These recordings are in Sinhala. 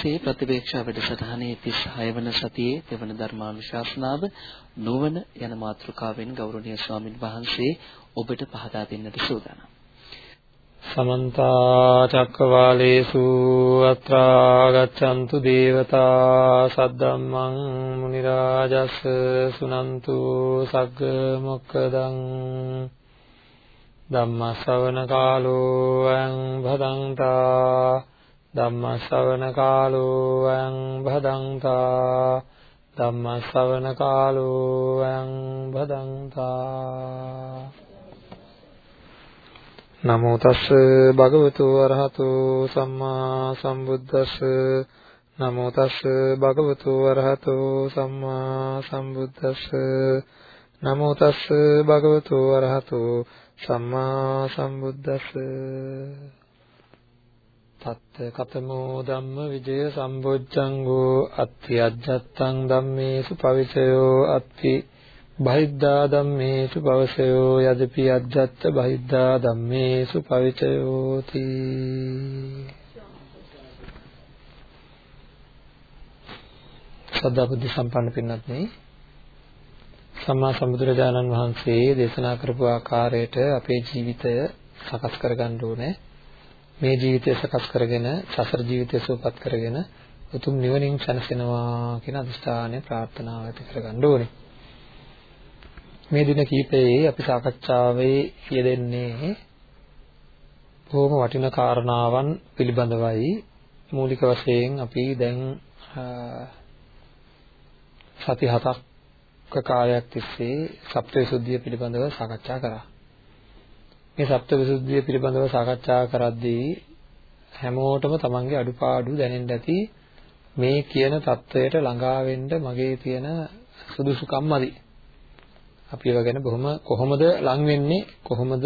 අද දවසේ ප්‍රතිවේක්ෂා වැඩසටහනේ 36 වන සතියේ දෙවන ධර්මානුශාසනාව නුවණ යන මාතෘකාවෙන් ගෞරවනීය ස්වාමින් වහන්සේ ඔබට පහදා දෙන්නට සූදානම්. සමන්ත චක්කවාලේසු අත්‍රා ගච්ඡන්තු දේවතා සද්දම්මං මුනි රාජස් සුනන්තු සග්ග මොක්කදං ධම්ම ශ්‍රවණ කාලෝ අං භදංතා ධම්ම ශ්‍රවණ කාලෝ අයං භදංතා ධම්ම ශ්‍රවණ කාලෝ අයං භදංතා නමෝ තස් භගවතු වරහතු සම්මා සම්බුද්දස්ස නමෝ තස් භගවතු වරහතු සම්මා සම්බුද්දස්ස නමෝ තස් භගවතු වරහතු සම්මා සම්බුද්දස්ස තත්ත කතමෝ ධම්ම විජය සම්බොජ්ජංගෝ අත්ති අජ්ජත්තං ධම්මේසු පවිචයෝ අත්ති බහිද්ධා ධම්මේසු පවසයෝ යදපි අජ්ජත්ත බහිද්ධා ධම්මේසු පවිචයෝති සදා බුද්ධ සම්පන්න පින්වත්නි සම්මා සම්බුදුරජාණන් වහන්සේ දේශනා කරපු ආකාරයට අපේ ජීවිතය සකස් කරගන්න ඕනේ. මේ ජීවිතය සකස් කරගෙන සසර ජීවිතය සුවපත් කරගෙන උතුම් නිවනින් සැනසෙනවා කියන අදිෂ්ඨානය ප්‍රාර්ථනාව ඇති කරගන්න ඕනේ. මේ දින කීපයේ අපි සාකච්ඡාවේ යෙදෙන්නේ බොහොම වටින කාරණාවන් පිළිබඳවයි මූලික වශයෙන් අපි දැන් සති හතක් කාලයක් තිස්සේ සප්තවිසුද්ධිය පිළිබඳව සාකච්ඡා කරා. මේ සත්‍යවිසුද්ධිය පිළිබඳව සාකච්ඡා කරද්දී හැමෝටම තමන්ගේ අඩුපාඩු දැනෙන්න ඇති මේ කියන தත්වයට ළඟා වෙන්න මගේ තියෙන සුදුසුකම්මදි අපි ඒව ගැන බොහොම කොහොමද ලං වෙන්නේ? කොහොමද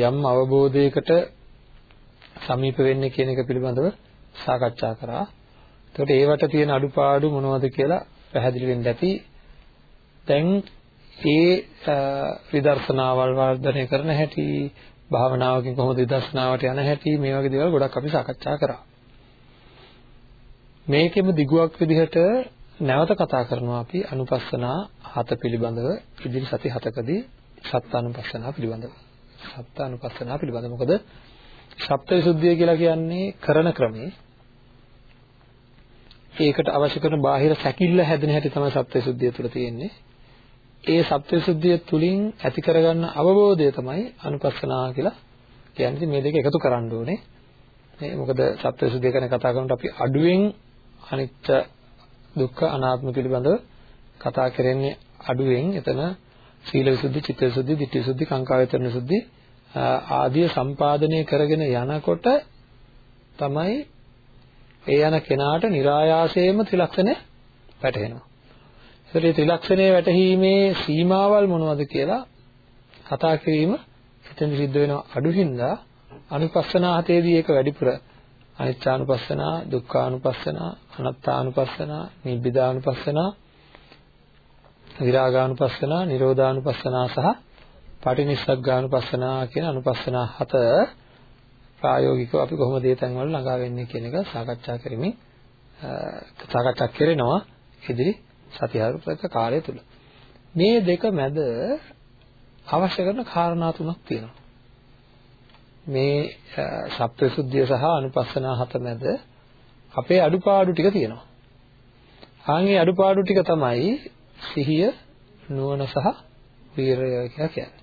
යම් අවබෝධයකට සමීප වෙන්නේ කියන එක පිළිබඳව සාකච්ඡා කරා. එතකොට ඒවට තියෙන අඩුපාඩු මොනවද කියලා පැහැදිලි වෙන්න ඇති. දැන් ඒ විදර්ශනාවල් වර්ධනය කරන හැටි භාවනාවකින් කොහොමද විදර්ශනාවට යන හැටි මේ වගේ දේවල් ගොඩක් අපි සාකච්ඡා කරා. මේකෙම දිගුවක් විදිහට නැවත කතා කරනවා අපි අනුපස්සනා හත පිළිබඳව ඉදිරි සති හතකදී සත්තානුපස්සනා පිළිබඳව. සත්තානුපස්සනා පිළිබඳව මොකද සප්තවිසුද්ධිය කියලා කියන්නේ කරන ක්‍රමේ ඒකට අවශ්‍ය කරන බාහිර සැකිල්ල හැදෙන හැටි තමයි සප්තවිසුද්ධිය තුළ තියෙන්නේ. ඒ සත්‍යසුද්ධිය තුලින් ඇති කරගන්න අවබෝධය තමයි අනුපස්සනා කියලා කියන්නේ. මේ දෙක එකතු කරන්න ඕනේ. මේ මොකද සත්‍යසුද්ධිය ගැන කතා කරනකොට අපි අඩුවෙන් අනිත්‍ය දුක්ඛ අනාත්ම පිළිබඳව කතා කරන්නේ අඩුවෙන්. එතන සීල විසුද්ධි, චිත්ත විසුද්ධි, ditthi විසුද්ධි, කාංකා වේතරණ විසුද්ධි ආදී සම්පාදනය කරගෙන යනකොට තමයි ඒ යන කෙනාට નિરાයාසයෙන්ම ත්‍රිලක්ෂණය වැටහෙනවා. ඒතර මේ ත්‍රිලක්ෂණයේ වැටහීමේ සීමාවල් මොනවද කියලා කතා කිරීම එතෙන් සිද්ධ වෙනවා අඩු හින්දා අනුපස්සනා හතේදී ඒක වැඩිපුර. අනිච්චානුපස්සනා දුක්ඛානුපස්සනා අනාත්තානුපස්සනා නිබ්බිදානුපස්සනා විරාගානුපස්සනා නිරෝධානුපස්සනා සහ පටිනිස්සග්ගානුපස්සනා කියන අනුපස්සනා හත ප්‍රායෝගිකව අපි කොහොමද මේ තැන්වල ළඟා වෙන්නේ කියන එක සාකච්ඡා කරමින් සාකච්ඡා කරනවා. ඉදිරි සතිහරුපක කාලය තුල. මේ දෙක මැද අවශ්‍ය කරන කාරණා තුනක් තියෙනවා. මේ සප්තසුද්ධිය සහ අනුපස්සනා හත මැද අපේ අඩුපාඩු ටික තියෙනවා. ආන්ගේ අඩුපාඩු ටික තමයි සිහිය, නුවණ සහ වීරය කියලා කියන්නේ.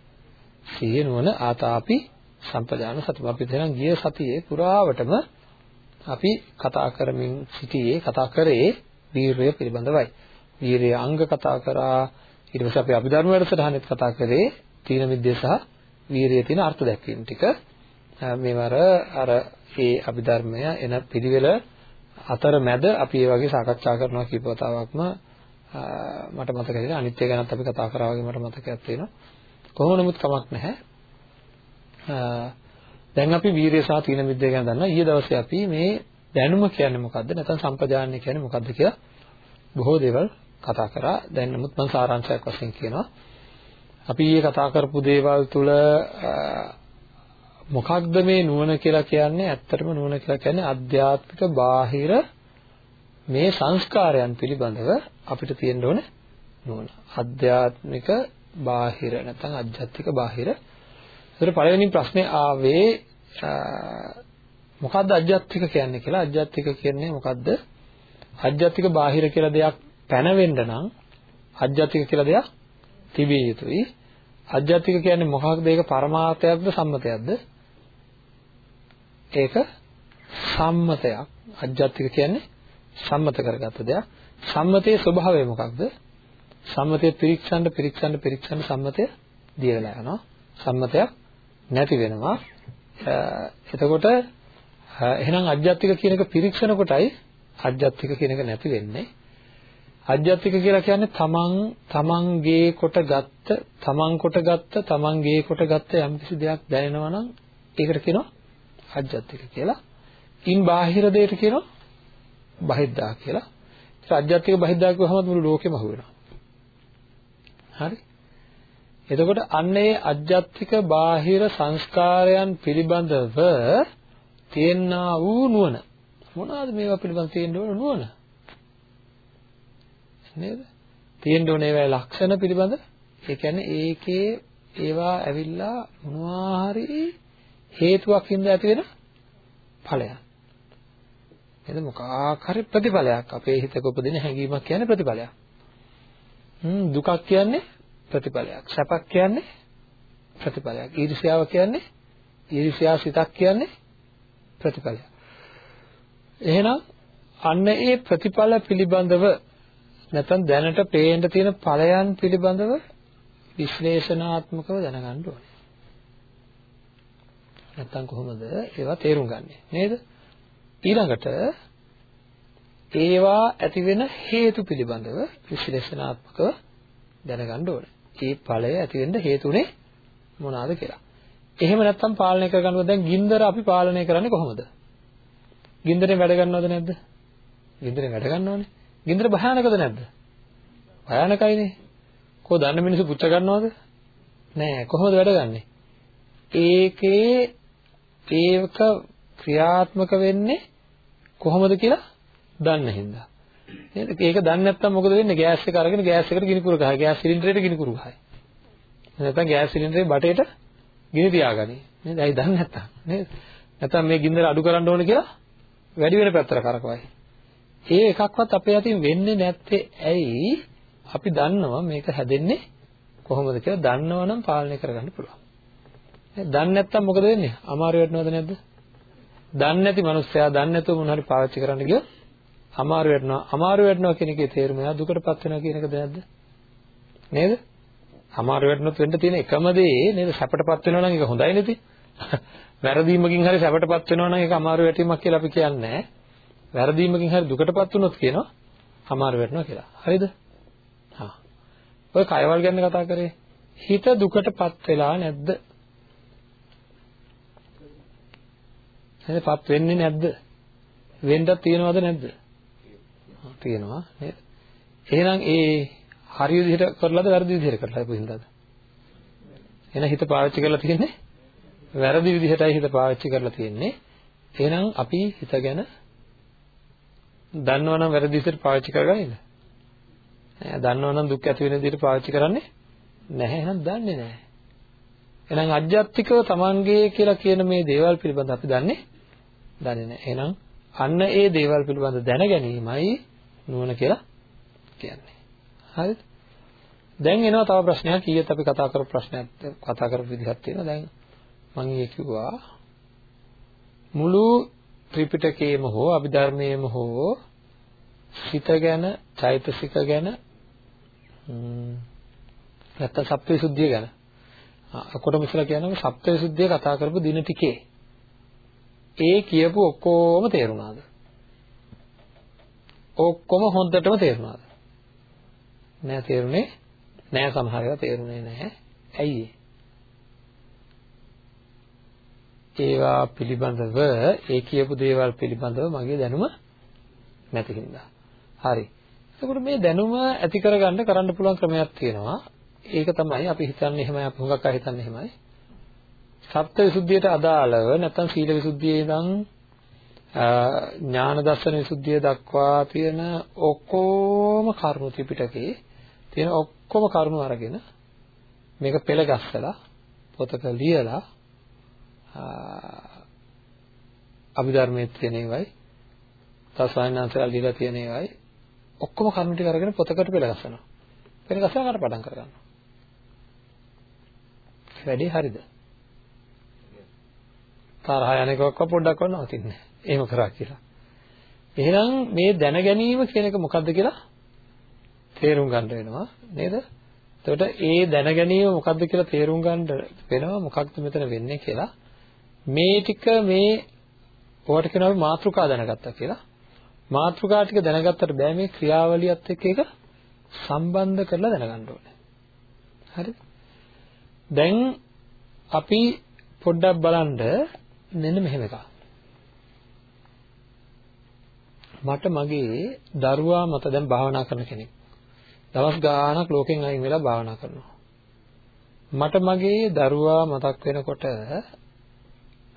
සිහිය, නුවණ, ආතාපි, සම්පජාන සති. අපි දැන් ගිය සතියේ පුරාවටම අපි කතා කරමින් සිටියේ කතා කරේ වීරය පිළිබඳවයි. වීරිය අංග කතා කරා. ඊට පස්සේ අපි අභිධර්ම වැඩසටහනෙත් කතා කරේ. තීන මිද්දේ සහ වීරිය තියෙන අර්ථ දැක්වීම ටික. මේවර අර ඒ අභිධර්මය එන පිළිවෙල අතර මැද අපි මේ වගේ සාකච්ඡා කරනවා කීප වතාවක්ම. මට මතක හිටින අනිත්‍ය ගැනත් අපි කතා කරා වගේ මට මතකයක් තියෙනවා. කොහොම නමුත් කමක් නැහැ. දැන් අපි වීරිය සහ තීන මිද්දේ ගැන දන්නවා. ඊයේ දවසේ අපි මේ දැනුම කියන්නේ මොකද්ද? නැත්නම් සම්පජාන්‍ය කියන්නේ මොකද්ද කියලා බොහෝ දේවල් කතා කරා. දැන් නමුත් මම සාරාංශයක් වශයෙන් කියනවා. අපි ඊයේ කතා කරපු දේවල් තුල මොකක්ද මේ නුවණ කියලා කියන්නේ? ඇත්තටම නුවණ කියලා කියන්නේ අධ්‍යාත්මික බාහිර මේ සංස්කාරයන් පිළිබඳව අපිට තියෙන්න ඕන නුවණ. අධ්‍යාත්මික බාහිර නැත්නම් අධ්‍යාත්මික බාහිර. ඒතර පළවෙනි ප්‍රශ්නේ ආවේ මොකද්ද අධ්‍යාත්මික කියන්නේ කියලා? අධ්‍යාත්මික කියන්නේ මොකද්ද? අධ්‍යාත්මික බාහිර කියලා දෙයක් පැනවෙන්න නම් අධ්‍යාත්මික කියලා දෙයක් තිබිය යුතුයි. අධ්‍යාත්මික කියන්නේ මොකක්ද? ඒක පරමාර්ථයක්ද සම්මතයක්ද? ඒක සම්මතයක්. අධ්‍යාත්මික කියන්නේ සම්මත කරගත්ත දෙයක්. සම්මතයේ ස්වභාවය මොකක්ද? සම්මතයේ පිරික්සන්න පිරික්සන්න පිරික්සන්න සම්මතය දිය වෙලා යනවා. සම්මතයක් නැති වෙනවා. එතකොට එහෙනම් අධ්‍යාත්මික කියන එක පිරික්සන කොටයි අධ්‍යාත්මික කියන එක නැති වෙන්නේ. අධ්‍යාත්මික කියලා කියන්නේ තමන් තමන්ගේ කොට ගත්ත තමන් කොට ගත්ත තමන්ගේ කොට ගත්ත යම්කිසි දෙයක් දැනෙනවා නම් ඒකට කියනවා අධ්‍යාත්මික කියලා. ඉන් බාහිර දෙයට කියනවා බහිද්දා කියලා. ඒක අධ්‍යාත්මික බහිද්දා කියවහම මුළු ලෝකෙම අහු වෙනවා. හරි? එතකොට අන්න ඒ අධ්‍යාත්මික බාහිර සංස්කාරයන් පිළිබඳව තියෙනා වූ නුවණ මොනවාද මේවා පිළිබඳව තියෙන්න ඕන නුවණ? නේද? තියෙන්න ඕනේ ඒවායේ ලක්ෂණ පිළිබඳ ඒ කියන්නේ ඒකේ ඒවා ඇවිල්ලා මොනවා හරි හේතුවක් හින්දා ඇති වෙන ඵලයක්. නේද? මොකක් හරි ප්‍රතිඵලයක්. අපේ හිතක උපදින හැඟීමක් කියන්නේ ප්‍රතිඵලයක්. හ්ම් දුකක් කියන්නේ ප්‍රතිඵලයක්. සැපක් කියන්නේ ප්‍රතිඵලයක්. ඊර්ෂ්‍යාව කියන්නේ ඊර්ෂ්‍යා සිතක් කියන්නේ ප්‍රතිඵලයක්. එහෙනම් අන්න ඒ ප්‍රතිඵල පිළිබඳව නැත්නම් දැනට පේන්න තියෙන ඵලයන් පිළිබඳව විශ්ලේෂණාත්මකව දැනගන්න ඕනේ. නැත්නම් කොහොමද ඒවා තේරුම් ගන්නෙ නේද? ඊළඟට ඒවා ඇති වෙන හේතු පිළිබඳව විශ්ලේෂණාත්මකව දැනගන්න ඕනේ. ඒ ඵලය ඇති වෙන්න හේතුනේ මොනවාද කියලා. එහෙම නැත්නම් පාලනය කරගන්නවා දැන් ගින්දර අපි පාලනය කරන්නේ කොහොමද? ගින්දරෙන් වැඩ ගන්නවද නැද්ද? ගින්දරෙන් වැඩ ගන්නවනේ. ගින්දර භයානකද නැද්ද? භයානකයිනේ. කොහොද දන්න මිනිස්සු පුච්ච ගන්නවද? නෑ කොහොමද වැඩ ගන්නෙ? ඒකේ ඒක ක්‍රියාත්මක වෙන්නේ කොහොමද කියලා දන්න හින්දා. නේද? ඒක දන්නේ නැත්නම් මොකද වෙන්නේ? ගෑස් එක අරගෙන ගෑස් එකට ගිනි කුර ගහයි. ගෑස් සිලින්ඩරයට ගිනි කුර ගහයි. නැත්නම් ගෑස් සිලින්ඩරේ බටේට ගිනි තියාගනි. නේද? ඇයි දන්නේ නැත්තම් නේද? නැත්නම් මේ ගින්දර අඩු කරන්න ඕන කියලා වැඩි වෙන පැත්තට කරකවයි. ඒ එකක්වත් අපේ අතින් වෙන්නේ නැත්තේ ඇයි? අපි දන්නවා මේක හැදෙන්නේ කොහොමද කියලා දන්නවනම් පාලනය කරගන්න පුළුවන්. දන්නේ නැත්තම් මොකද වෙන්නේ? අමාරු වෙනවද නැද්ද? දන්නේ නැති මනුස්සයා දන්නේ නැතුව මොන හරි පාවිච්චි කරන්න ගියොත් අමාරු වෙනවා. අමාරු වෙනවා කියන එකේ තේරුම එයා දුකටපත් වෙනවා කියන එකද නැද්ද? නේද? අමාරු වෙන්නොත් වෙන්න තියෙන එකම දේ නේද? සැපටපත් වෙනවා නම් ඒක හොඳයි නේද? වැරදීමකින් හරි සැපටපත් වෙනවා නම් ඒක අමාරු වැටීමක් කියලා අපි කියන්නේ නැහැ. වැරදීමකින් හරි දුකටපත් වුණොත් කියනවා අමාරු වෙනවා කියලා. හරිද? හා. ඔය කයවල් ගැන කතා කරේ. හිත දුකටපත් වෙලා නැද්ද? එහෙනම් පත් වෙන්නේ නැද්ද? වෙන්නත් තියනවද නැද්ද? තියෙනවා නේද? එහෙනම් ඒ හරි විදිහට කරලාද වැරදි විදිහට කරලාද කොහෙන්දද? එහෙනම් හිත පාවිච්චි කරලා තියෙන්නේ වැරදි විදිහටයි හිත පාවිච්චි කරලා තියෙන්නේ. එහෙනම් අපි හිත ගැන දන්නවනම් වැරදි විදිහට පාවිච්චි කරගන්නේ නෑ. දන්නවනම් දුක් ඇති වෙන විදිහට පාවිච්චි කරන්නේ නැහැ. එහෙනම් දන්නේ නැහැ. එහෙනම් අධ්‍යාත්මිකව Tamange කියලා කියන මේ දේවල් පිළිබඳ අපි දන්නේ දන්නේ නැහැ. එහෙනම් අන්න ඒ දේවල් පිළිබඳ දැන ගැනීමයි නුවණ කියලා කියන්නේ. හරිද? දැන් එනවා තව ප්‍රශ්නයක්. ඊයේත් අපි කතා කරපු ප්‍රශ්නයක් කතා කරපු විදිහක් තියෙනවා. දැන් මම ඊයේ කිව්වා මුළු ත්‍රිපිටකයේම හෝ අභිධර්මයේම හෝ සිත ගැන, චෛතසික ගැන නැත්නම් සත්‍යවිසුද්ධිය ගැන අකොටම ඉස්සලා කියනවා සත්‍යවිසුද්ධිය කතා කරපු දින ටිකේ ඒ කියපු ඔක්කොම තේරුණාද? ඔක්කොම හොඳටම තේරුණාද? නෑ තේරුනේ නෑ සමහර ඒවා තේරුනේ නෑ. ඇයි ඒ? ඒවා පිළිබඳව ඒ කියපු දේවල් පිළිබඳව මගේ දැනුම නැති හින්දා. හරි. එතකොට මේ දැනුම ඇති කරගන්න කරන්න පුළුවන් ක්‍රමයක් තියෙනවා. ඒක තමයි අපි හිතන්නේ එහෙමයි අපි හුඟක් අය හිතන්නේ එහෙමයි. සත්‍ය විසුද්ධියට අදාළව නැත්නම් සීල විසුද්ධියේ ඉඳන් ඥාන දර්ශන විසුද්ධිය දක්වා තියෙන ඔක්කොම කරුණු ත්‍රිපිටකේ තියෙන ඔක්කොම කරුණු අරගෙන මේක පෙළ ගස්සලා පොතක ලියලා අභිධර්මයේ තියෙන ඒවායි තස්වායනාන්සලා ලියලා තියෙන ඒවායි ඔක්කොම කරුණු ටික අරගෙන පොතකට පෙළ ගස්සනවා. පෙළ ගස්සලා කටපාඩම් කරගන්නවා. වැඩේ හරිද? තරහ යන එකක්වත් පොඩ්ඩක් වන්න නවතින්නේ නැහැ. එහෙම කරා කියලා. එහෙනම් මේ දැන ගැනීම කියන එක මොකද්ද කියලා තේරුම් ගන්න වෙනවා නේද? එතකොට ඒ දැන ගැනීම මොකද්ද කියලා තේරුම් ගන්න වෙනවා මොකක්ද මෙතන වෙන්නේ කියලා. මේ ටික මේ ඔයාලට කියනවා අපි මාත්‍රිකා දැනගත්තා කියලා. මාත්‍රිකා ටික දැනගත්තට බෑ මේ ක්‍රියාවලියත් එක්ක ඒක සම්බන්ධ කරලා දැනගන්න ඕනේ. හරිද? දැන් අපි පොඩ්ඩක් බලන්න මෙන්න මෙහෙම එකක්. මට මගේ දරුවා මත දැන් භාවනා කරන කෙනෙක්. දවස් ගාණක් ලෝකෙන් අයින් වෙලා භාවනා කරනවා. මට මගේ දරුවා මතක් වෙනකොට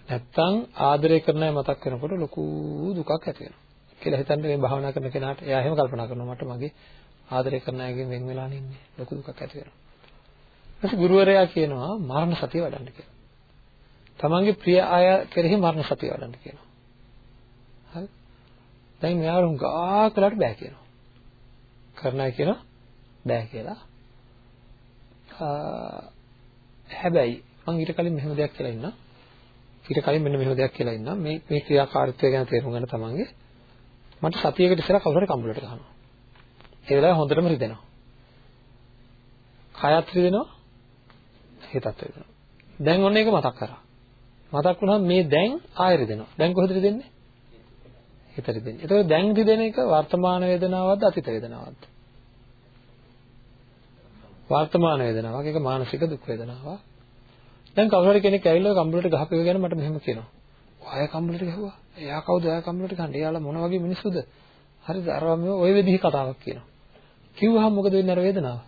නැත්තම් ආදරය කරන අය මතක් වෙනකොට ලොකු දුකක් ඇති වෙනවා. කියලා හිතන්න මේ භාවනා කරන කෙනාට එයා එහෙම කල්පනා කරනවා මට මගේ ආදරය කරන අයගෙන් වෙන් වෙලා ඉන්නේ ලොකු දුකක් ඇති වෙනවා. ඊට ගුරුවරයා කියනවා මරණ සතිය වඩන්න කියලා. තමන්ගේ ප්‍රිය අය කෙරෙහි මරණ සතිය වඩන්න කියනවා. හරි? දැන් මෙයාට උංගා කළාට බෑ කියනවා. කරන්නයි කියනවා බෑ කියලා. හැබැයි මම ඊට කලින් මෙහෙම දෙයක් කියලා ඉන්නම්. ඊට කලින් මෙන්න මෙහෙම දෙයක් කියලා ඉන්නම්. මේ මේ ක්‍රියාකාරීත්වය ගැන තේරුම් ගන්න තමන්ගේ මට සතියකට ඉස්සෙල්ලා කවුරු හරි කම්බුලට ගහනවා. ඒ වෙලාවේ හොඳටම රිදෙනවා. කයත් රිදෙනවා. හිතත් රිදෙනවා. දැන් ඔන්න ඒක මතක් කරා. මතක් වුණාම මේ දැන් ආයෙ රිදෙනවා. දැන් කොහෙද රිදෙන්නේ? හිත රිදෙන්නේ. ඒතකොට දැන් රිදෙන එක වර්තමාන වේදනාවක්ද අතීත වේදනාවක්ද? වර්තමාන වේදනාවක්. ඒක මානසික දුක් වේදනාවක්. දැන් කවුරු හරි කෙනෙක් ඇවිල්ලා කම්බුලට ගහපේව ගැන මට මෙහෙම කියනවා. ඔය කම්බුලට ගහුවා. එයා කවුද? එයා කම්බුලට ගහන්නේ. එයාලා මොන වගේ මිනිස්සුද? හරිද? අර මේ ওই විදිහේ කතාවක් කියනවා. කිව්වහම මොකද වෙන්නේ අර වේදනාව?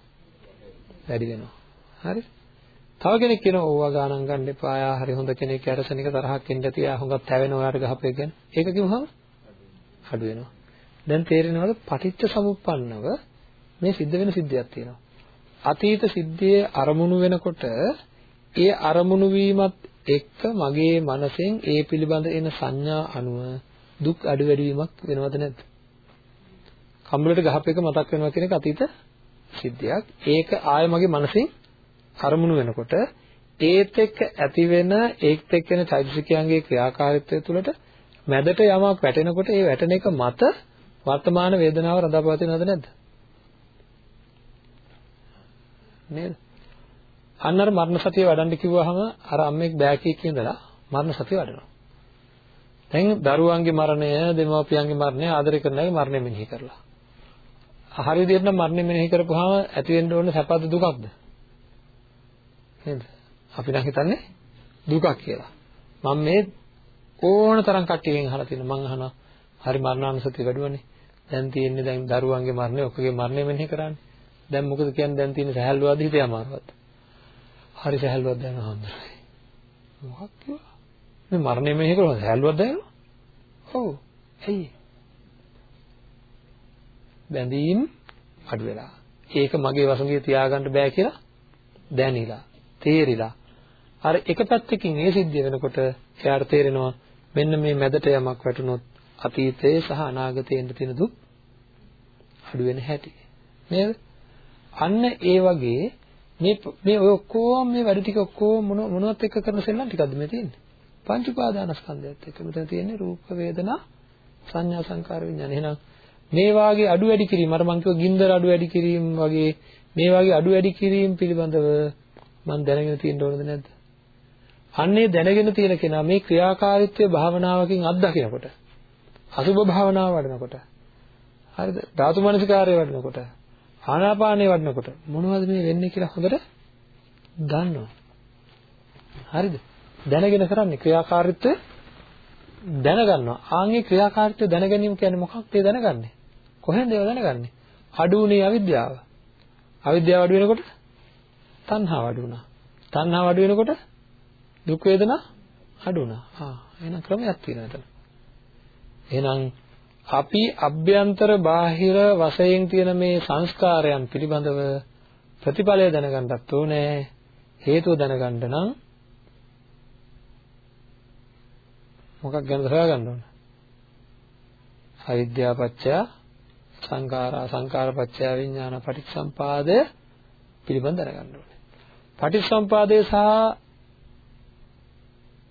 වැඩි වෙනවා. හරි? තව කෙනෙක් කියනවා ඕවා ගානක් ගන්න එපා. ආ හරි හොඳ කෙනෙක් යටසනික තරහක් එන්න ඇති. ආ හුඟක් තැවෙන ඔයාට ගහපේ ගැන. ඒක කිව්වහම අඩු වෙනවා. දැන් තේරෙනවද? පටිච්ච සමුප්පන්නව මේ සිද්ධ වෙන සිද්ධියක් තියෙනවා. අතීත සිද්ධියේ අරමුණු වෙනකොට ඒ අරමුණු වීමත් එක්ක මගේ මනසෙන් ඒ පිළිබඳ එන සංඥා අනුව දුක් අඩු වැඩි වීමක් වෙනවද නැද්ද? කම්බලට ගහප එක මතක් වෙනවා කියන එක අතීත සිද්ධියක්. ඒක ආය මගේ මනසින් අරමුණු වෙනකොට ඒත් එක්ක ඇති වෙන ඒත් එක්ක වෙන චෛතසිකයන්ගේ ක්‍රියාකාරීත්වය තුළට මැදට යමක් වැටෙනකොට ඒ වැටෙන එක මත වර්තමාන වේදනාව රඳාපවතිනවද නැද්ද? නේද? අන්න අර මරණ සතිය වඩන්න කිව්වහම අර අම්මෙක් බෑකීක් ඉඳලා මරණ සතිය වඩනවා. දැන් දරුවන්ගේ මරණය, දෙමව්පියන්ගේ මරණය ආදරය කරන අයගේ මරණය මෙනෙහි කරලා. හරි විදිහට නම් මරණය මෙනෙහි කරපුවාම ඇති වෙන්න ඕන සැපද දුකක්ද? නේද? අපි නම් හිතන්නේ දුකක් කියලා. මම මේ ඕන තරම් කට්ටියගෙන් අහලා තියෙනවා. මම අහනවා හරි මරණානුසතිය වැඩුවනේ. දැන් තියෙන්නේ දැන් දරුවන්ගේ මරණය, ඔක්කොගේ මරණය මෙනෙහි කරන්නේ. දැන් මොකද කියන්නේ දැන් තියෙන සහැල්ලුවද හිතේ අමාරුවද? හරි සහැල්ලුවක් දැනෙනවා හම්බුනේ. මොකක් කිව්වා? මේ මරණය මෙහෙ කරලා සහැල්ලුවක් දැනෙනවා? ඔව්. ඇයි? බැඳීම් අඩු වෙලා. ඒක මගේ වසඟිය තියාගන්න බෑ කියලා දැනিলা, තේරිලා. අර එක පැත්තකින් මේ සිද්ධිය වෙනකොට එයාට තේරෙනවා මෙන්න මේ මැදට යමක් වැටුනොත් අතීතයේ සහ අනාගතයේ ඉන්න තියෙන දුක් අඩු වෙන හැටි. නේද? අන්න ඒ වගේ මේ මේ ඔය ඔක්කොම මේ වැඩ ටික ඔක්කොම මොන මොනවත් එක්ක කරන සෙල්ලම් ටිකක්ද මේ තියෙන්නේ? පංච උපාදානස්කන්ධයත් එක්ක මෙතන තියෙන්නේ රූප වේදනා සංඥා සංකාර විඥාන. එහෙනම් මේ වාගේ අඩු වැඩි කිරීම අර මං කිව්ව ගින්දර අඩු වැඩි කිරීම වගේ මේ වාගේ අඩු වැඩි කිරීම පිළිබඳව මං දැනගෙන තියෙන්න ඕනද නැද්ද? අන්නේ දැනගෙන තියෙන කෙනා මේ ක්‍රියාකාරීත්වය භාවනාවකින් අත්දකිනකොට අසුභ භාවනාව වඩනකොට හරිද? ධාතු මනසිකාරය වඩනකොට ආනාපානය වඩනකොට මොනවද මේ වෙන්නේ කියලා හොඳට දන්නවා. හරිද? දැනගෙන කරන්නේ ක්‍රියාකාරීත්වය දැනගන්නවා. ආන්ගේ ක්‍රියාකාරීත්වය දැනගැනීම කියන්නේ මොකක්ද ඒ දැනගන්නේ? කොහෙන්ද ඒව දැනගන්නේ? අඩුුනේ අවිද්‍යාව. අවිද්‍යාව අඩු වෙනකොට තණ්හාව අඩු වුණා. තණ්හාව අඩු වෙනකොට දුක් වේදනා අඩු වුණා. ආ එහෙනම් ක්‍රමයක් තියෙනවා එතන. එහෙනම් අපි අභ්‍යන්තර බාහිර වශයෙන් තියෙන මේ සංස්කාරයන් පිළිබඳව ප්‍රතිඵලය දැනගන්නත් ඕනේ. හේතුව දැනගන්න නම් මොකක් ගැනද හොයාගන්න ඕන? අවිද්‍යාපච්චය සංඛාරා සංඛාරපච්චය විඥාන පටිච්චසම්පාදය පිළිබඳ දැනගන්න ඕනේ. පටිච්චසම්පාදය සහ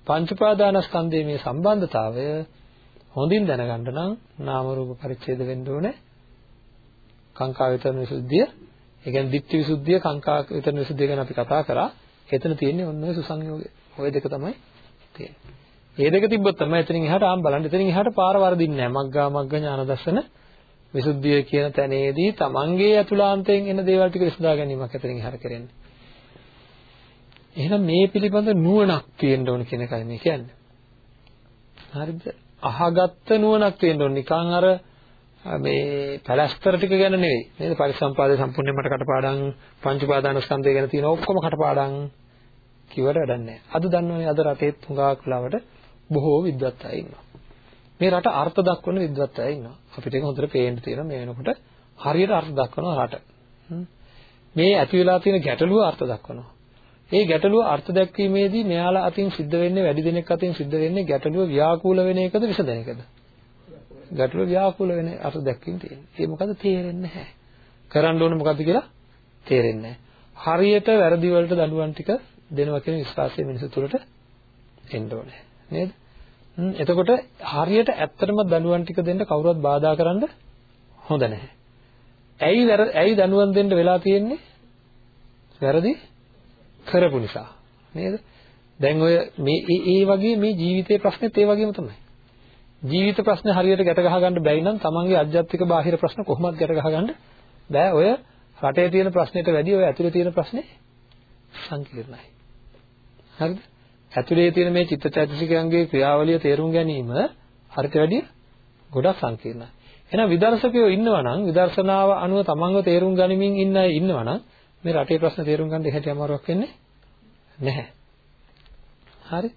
පංච උපාදානස්කන්ධයේ මේ සම්බන්ධතාවය හොඳින් දැනගන්න නම් නාම රූප පරිච්ඡේද වෙන්න ඕනේ. කාංකා විතරන විසුද්ධිය, ඒ කියන්නේ ditthi විසුද්ධිය, කාංකා විතරන විසුද්ධිය ගැන අපි කතා කරා. එතන තියෙන්නේ ඔන්න ඔය සුසංයෝගය. ඔය දෙක තමයි තියෙන්නේ. මේ දෙක තිබ්බොත් තමයි එතනින් එහාට ආම් බලන්න. එතනින් එහාට පාර වර්ධින්නේ නැහැ. මග්ගා මග්ග ඥාන දර්ශන විසුද්ධිය කියන තැනේදී තමන්ගේ අතුලාන්තයෙන් එන දේවල් ටික විසඳා ගැනීමක් එතනින් එහාට කරන්නේ. එහෙනම් මේ පිළිබඳ නුවණක් තියෙන්න ඕන කියන එකයි මේ කියන්නේ. හරිද? අහගත්ත නුවණක් තියෙන්න ඕන. නිකන් අර මේ පැලස්තර ටික ගැන නෙවෙයි. නේද? පරිසම්පාදේ සම්පූර්ණයෙන් මට කටපාඩම් පංච උපාදාන ස්කන්ධය ගැන තියෙන ඔක්කොම කටපාඩම් කිව්වට වැඩක් නැහැ. අද දන්නවනේ අද රටේ තුඟාක් වෙලාවට බොහෝ විද්වත් අය ඉන්නවා. මේ රට අර්ථ දක්වන විද්වත් අය ඉන්නවා. අපිට ඒක හොඳට පේන්න තියෙනවා මේ වෙනකොට හරියට අර්ථ දක්වනවා රට. මේ ඇති වෙලා තියෙන ගැටලුව අර්ථ දක්වනවා. මේ ගැටලුව අර්ථ දැක්වීමේදී මෙයාලා අතින් සිද්ධ වෙන්නේ වැඩි දෙනෙක් අතින් සිද්ධ වෙන්නේ ගැටලුව ව්‍යාකූල වෙන එකද විසඳන එකද? ගැටලුව ව්‍යාකූල වෙන අර්ථ දැක්වීම තියෙනවා. ඒ මොකද තේරෙන්නේ නැහැ. කරන්න ඕනේ මොකද්ද කියලා තේරෙන්නේ නැහැ. හරියට වැරදි වලට දඬුවම් ටික දෙනවා කියන විශ්වාසය මිනිස්සු තුළට එන්න ඕනේ. නේද? එතකොට හරියට ඇත්තටම දඬුවම් ටික දෙන්න කවුරුවත් බාධා කරන්න හොඳ නැහැ. ඇයි ඇයි දඬුවම් දෙන්න වෙලා තියෙන්නේ? වැරදි කරපු නිසා නේද? දැන් ඔය මේ ඒ වගේ මේ ජීවිතයේ ප්‍රශ්නෙත් ඒ වගේම තමයි. ජීවිත ප්‍රශ්න හරියට ගැට ගහ ගන්න බැරි නම් තමන්ගේ අධ්‍යාත්මික බාහිර ප්‍රශ්න කොහොමද ගැට ගහ ගන්න බෑ. ඔය රටේ තියෙන ප්‍රශ්නෙට වැඩිය ඔය ඇතුලේ තියෙන ප්‍රශ්නේ සංකීර්ණයි. හරිද? ඇතුලේ තියෙන මේ චිත්තචෛතසිකයන්ගේ ක්‍රියාවලිය තේරුම් ගැනීම හරියට වැඩිය ගොඩක් සංකීර්ණයි. එහෙනම් විදර්ශකයෝ ඉන්නවා නම් විදර්ශනාව අනුව තමන්ව තේරුම් ගනිමින් ඉන්න අය ඉන්නවා නම් මේ රටේ ප්‍රශ්න තේරුම් ගන්න එහෙට අමාරුවක් වෙන්නේ නැහැ. හරි?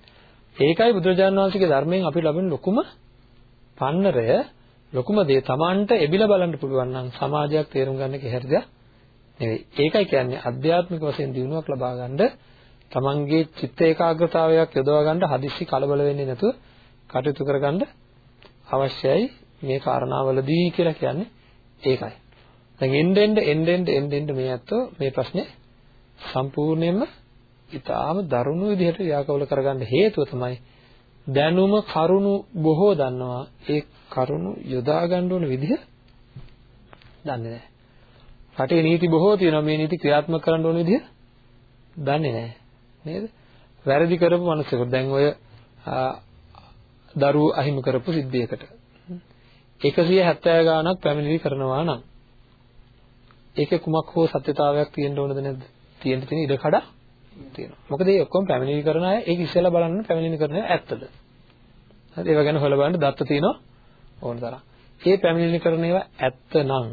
ඒකයි බුදුරජාණන් වහන්සේගේ ධර්මයෙන් අපි ලබන ලොකුම පන්නරය ලොකුම දේ Tamanට එබිලා බලන්න පුළුවන් නම් සමාජයක් තේරුම් ගන්න කෙහෙරද නෙවෙයි. ඒකයි කියන්නේ අධ්‍යාත්මික වශයෙන් දිනුවක් ලබා ගන්න Tamanගේ චිත්ත ඒකාග්‍රතාවයක් යොදවා ගන්න හදිස්සි කලබල වෙන්නේ නැතුව කටයුතු කරගන්න අවශ්‍යයි මේ කාරණාවලදී කියලා කියන්නේ ඒකයි. දැන් එන්න එන්න එන්න එන්න එන්න මේ අතෝ මේ ප්‍රශ්නේ සම්පූර්ණයෙන්ම ඊටාම දරුණු විදිහට ව්‍යාකවල කරගන්න හේතුව තමයි දැනුම කරුණු බොහෝ දන්නවා ඒ කරුණු යොදා ගන්න ඕන විදිහ දන්නේ නැහැ. රටේ නීති බොහෝ තියෙනවා මේ නීති ක්‍රියාත්මක කරන්න ඕන විදිහ දන්නේ නැහැ. නේද? වැරදි කරපු මනුස්සයෙකුට දැන් ඔය දරුවෝ අහිමි කරපු සිද්ධියකට 170 ගාණක් පැමිණිලි කරනවා නම් ඒකේ කුමක් හෝ සත්‍යතාවයක් තියෙන්න ඕනද නැද්ද? තියෙන්න තියෙන ඉඩ කඩ තියෙනවා. මොකද මේ ඔක්කොම පැමිණිලි කරන අය ඒක ඉස්සෙල්ලා බලන්න පැමිණිලි කරන අය ඇත්තද? හරි ඒව ගැන හොයලා බලන්න දත්ත තියෙනවා ඕන තරම්. මේ පැමිණිලි කරන ඒවා ඇත්ත නම්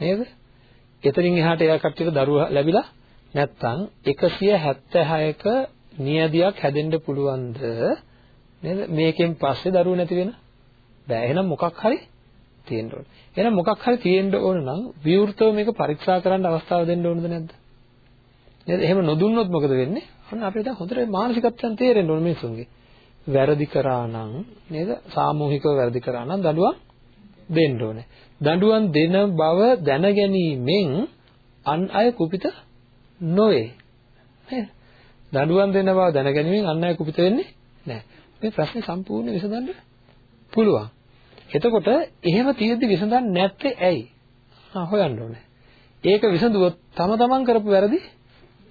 නේද? එතනින් එහාට එයා කට්ටියට දරුවා ලැබිලා නැත්තම් 176ක නියදියක් හැදෙන්න පුළුවන්ද නේද? මේකෙන් පස්සේ දරුවෝ නැති වෙන බෑ. එහෙනම් මොකක් හරි තියෙන්න ඕන. එහෙනම් මොකක් හරි තියෙන්න ඕන නම් විවෘතව මේක පරීක්ෂා කරන්න අවස්ථාව දෙන්න ඕනද නැද්ද? නේද? එහෙම නොදුන්නොත් මොකද වෙන්නේ? අන්න අපිට දැන් හොඳට මානසිකත්වයන් තේරෙන්න ඕන මිනිස්සුන්ගේ. වැරදි කරා නම් නේද? සාමූහිකව වැරදි කරා නම් දඬුවම් දෙන්න ඕනේ. දඬුවම් දෙන බව දැනගැනීමෙන් අන් අය කුපිත නොවේ. නේද? දඬුවම් දෙන බව දැනගැනීමෙන් අන් අය කුපිත වෙන්නේ නැහැ. මේ ප්‍රශ්නේ සම්පූර්ණ විසඳන්න පුළුවන්. එතකොට එහෙම තියෙද්දි විසඳන්නේ නැත්තේ ඇයි? ආ හොයන්න ඕනේ. ඒක විසඳුවොත් තම තමන් කරපු වැරදි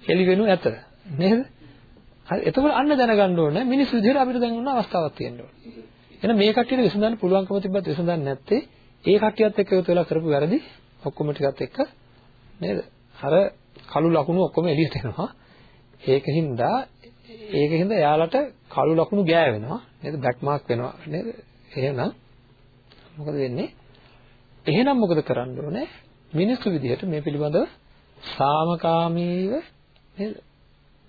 එළි වෙනු ඇත. නේද? හරි එතකොට අන්න දැනගන්න ඕනේ මිනිස් විදිහට අපිට දැන් උන අවස්ථාවක් තියෙන්න ඕනේ. එහෙනම් මේ කට්ටියට විසඳන්න පුළුවන්කම තිබ්බත් විසඳන්නේ නැත්තේ ඒ කට්ටියත් එක්ක එකතු වෙලා කරපු වැරදි ඔක්කොම ටිකත් එක්ක නේද? අර කළු ලකුණු ඔක්කොම එළියට එනවා. ඒකින්ද ඒකින්ද එයාලට කළු ලකුණු ගෑවෙනවා නේද? බ්ලැක් මාක් වෙනවා නේද? එහෙනම් මොකද වෙන්නේ? එහෙනම් මොකද කරන්න ඕනේ? මිනිස්සු විදිහට මේ පිළිබඳව සාමකාමීව නේද?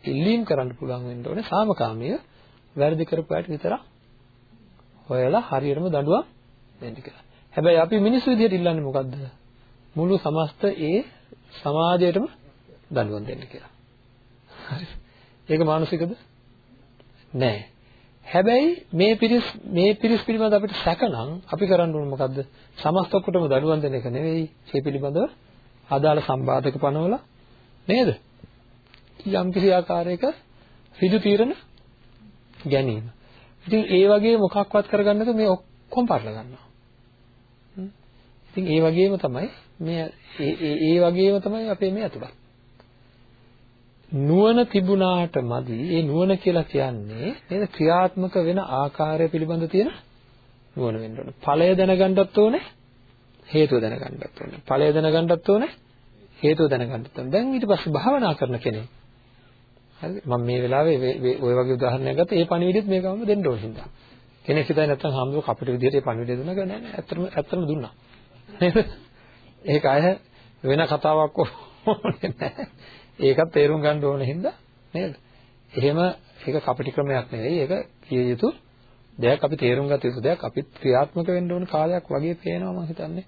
ඉල්ලීම් කරන්න පුළුවන් වෙන්න ඕනේ සාමකාමීව වැරදි කරපු අයට විතරක් හොයලා හරියටම දඬුවම් දෙන්න කියලා. හැබැයි අපි මිනිස්සු විදිහට ඉල්ලන්නේ මොකද්ද? මුළු සමස්ත ඒ සමාජයටම දඬුවම් දෙන්න කියලා. හරිද? ඒක මානසිකද? නෑ. හැබැයි මේ පිරිස් මේ පිරිස් පිළිබඳ අපිට සැකනම් අපි කරන්න ඕනේ මොකද්ද? සමස්ත කොටම දඬුවම් දෙන එක නෙවෙයි. ඒ පිළිබඳව අදාළ සම්බාධක පනවලා නේද? යම් කිසි ආකාරයක ඍජු තීරණ ගැනීම. ඉතින් ඒ වගේ මොකක්වත් කරගන්න නැතුව මේ ඔක්කොම පටල ගන්නවා. ඉතින් ඒ වගේම තමයි මේ ඒ ඒ වගේම තමයි අපේ මේ අතුලත්. නුවණ තිබුණාට මදි. ඒ නුවණ කියලා කියන්නේ නේද ක්‍රියාත්මක වෙන ආකාරය පිළිබඳ තියෙන නුවණ වෙන්න ඕනේ. ඵලය දැනගන්නත් ඕනේ. හේතුව දැනගන්නත් ඕනේ. ඵලය දැනගන්නත් ඕනේ. හේතුව දැනගන්නත් ඕනේ. දැන් ඊට පස්සේ භාවනා කරන කෙනෙක් හරිද මම මේ වෙලාවේ ওই වගේ උදාහරණයක් ගත්තා ඒ පණිවිඩෙත් මේකම දෙන්න ඕන හින්දා කෙනෙක් හිතයි නැත්තම් හම්දුව කපට විදිහට ඒ පණිවිඩය දුන්නා කියලා නෑ නෑ ඇත්තටම ඇත්තටම දුන්නා නේද ඒක අය වෙන කතාවක් ඕනේ නෑ ඒකත් තේරුම් ගන්න ඕන හින්දා නේද? එහෙම ඒක කපටි ක්‍රමයක් නෙවෙයි. ඒක කිය යුතු දෙයක්. අපි තේරුම් ගත යුතු දෙයක්. අපි ක්‍රියාත්මක වෙන්න ඕන කාලයක් වගේ පේනවා මම හිතන්නේ.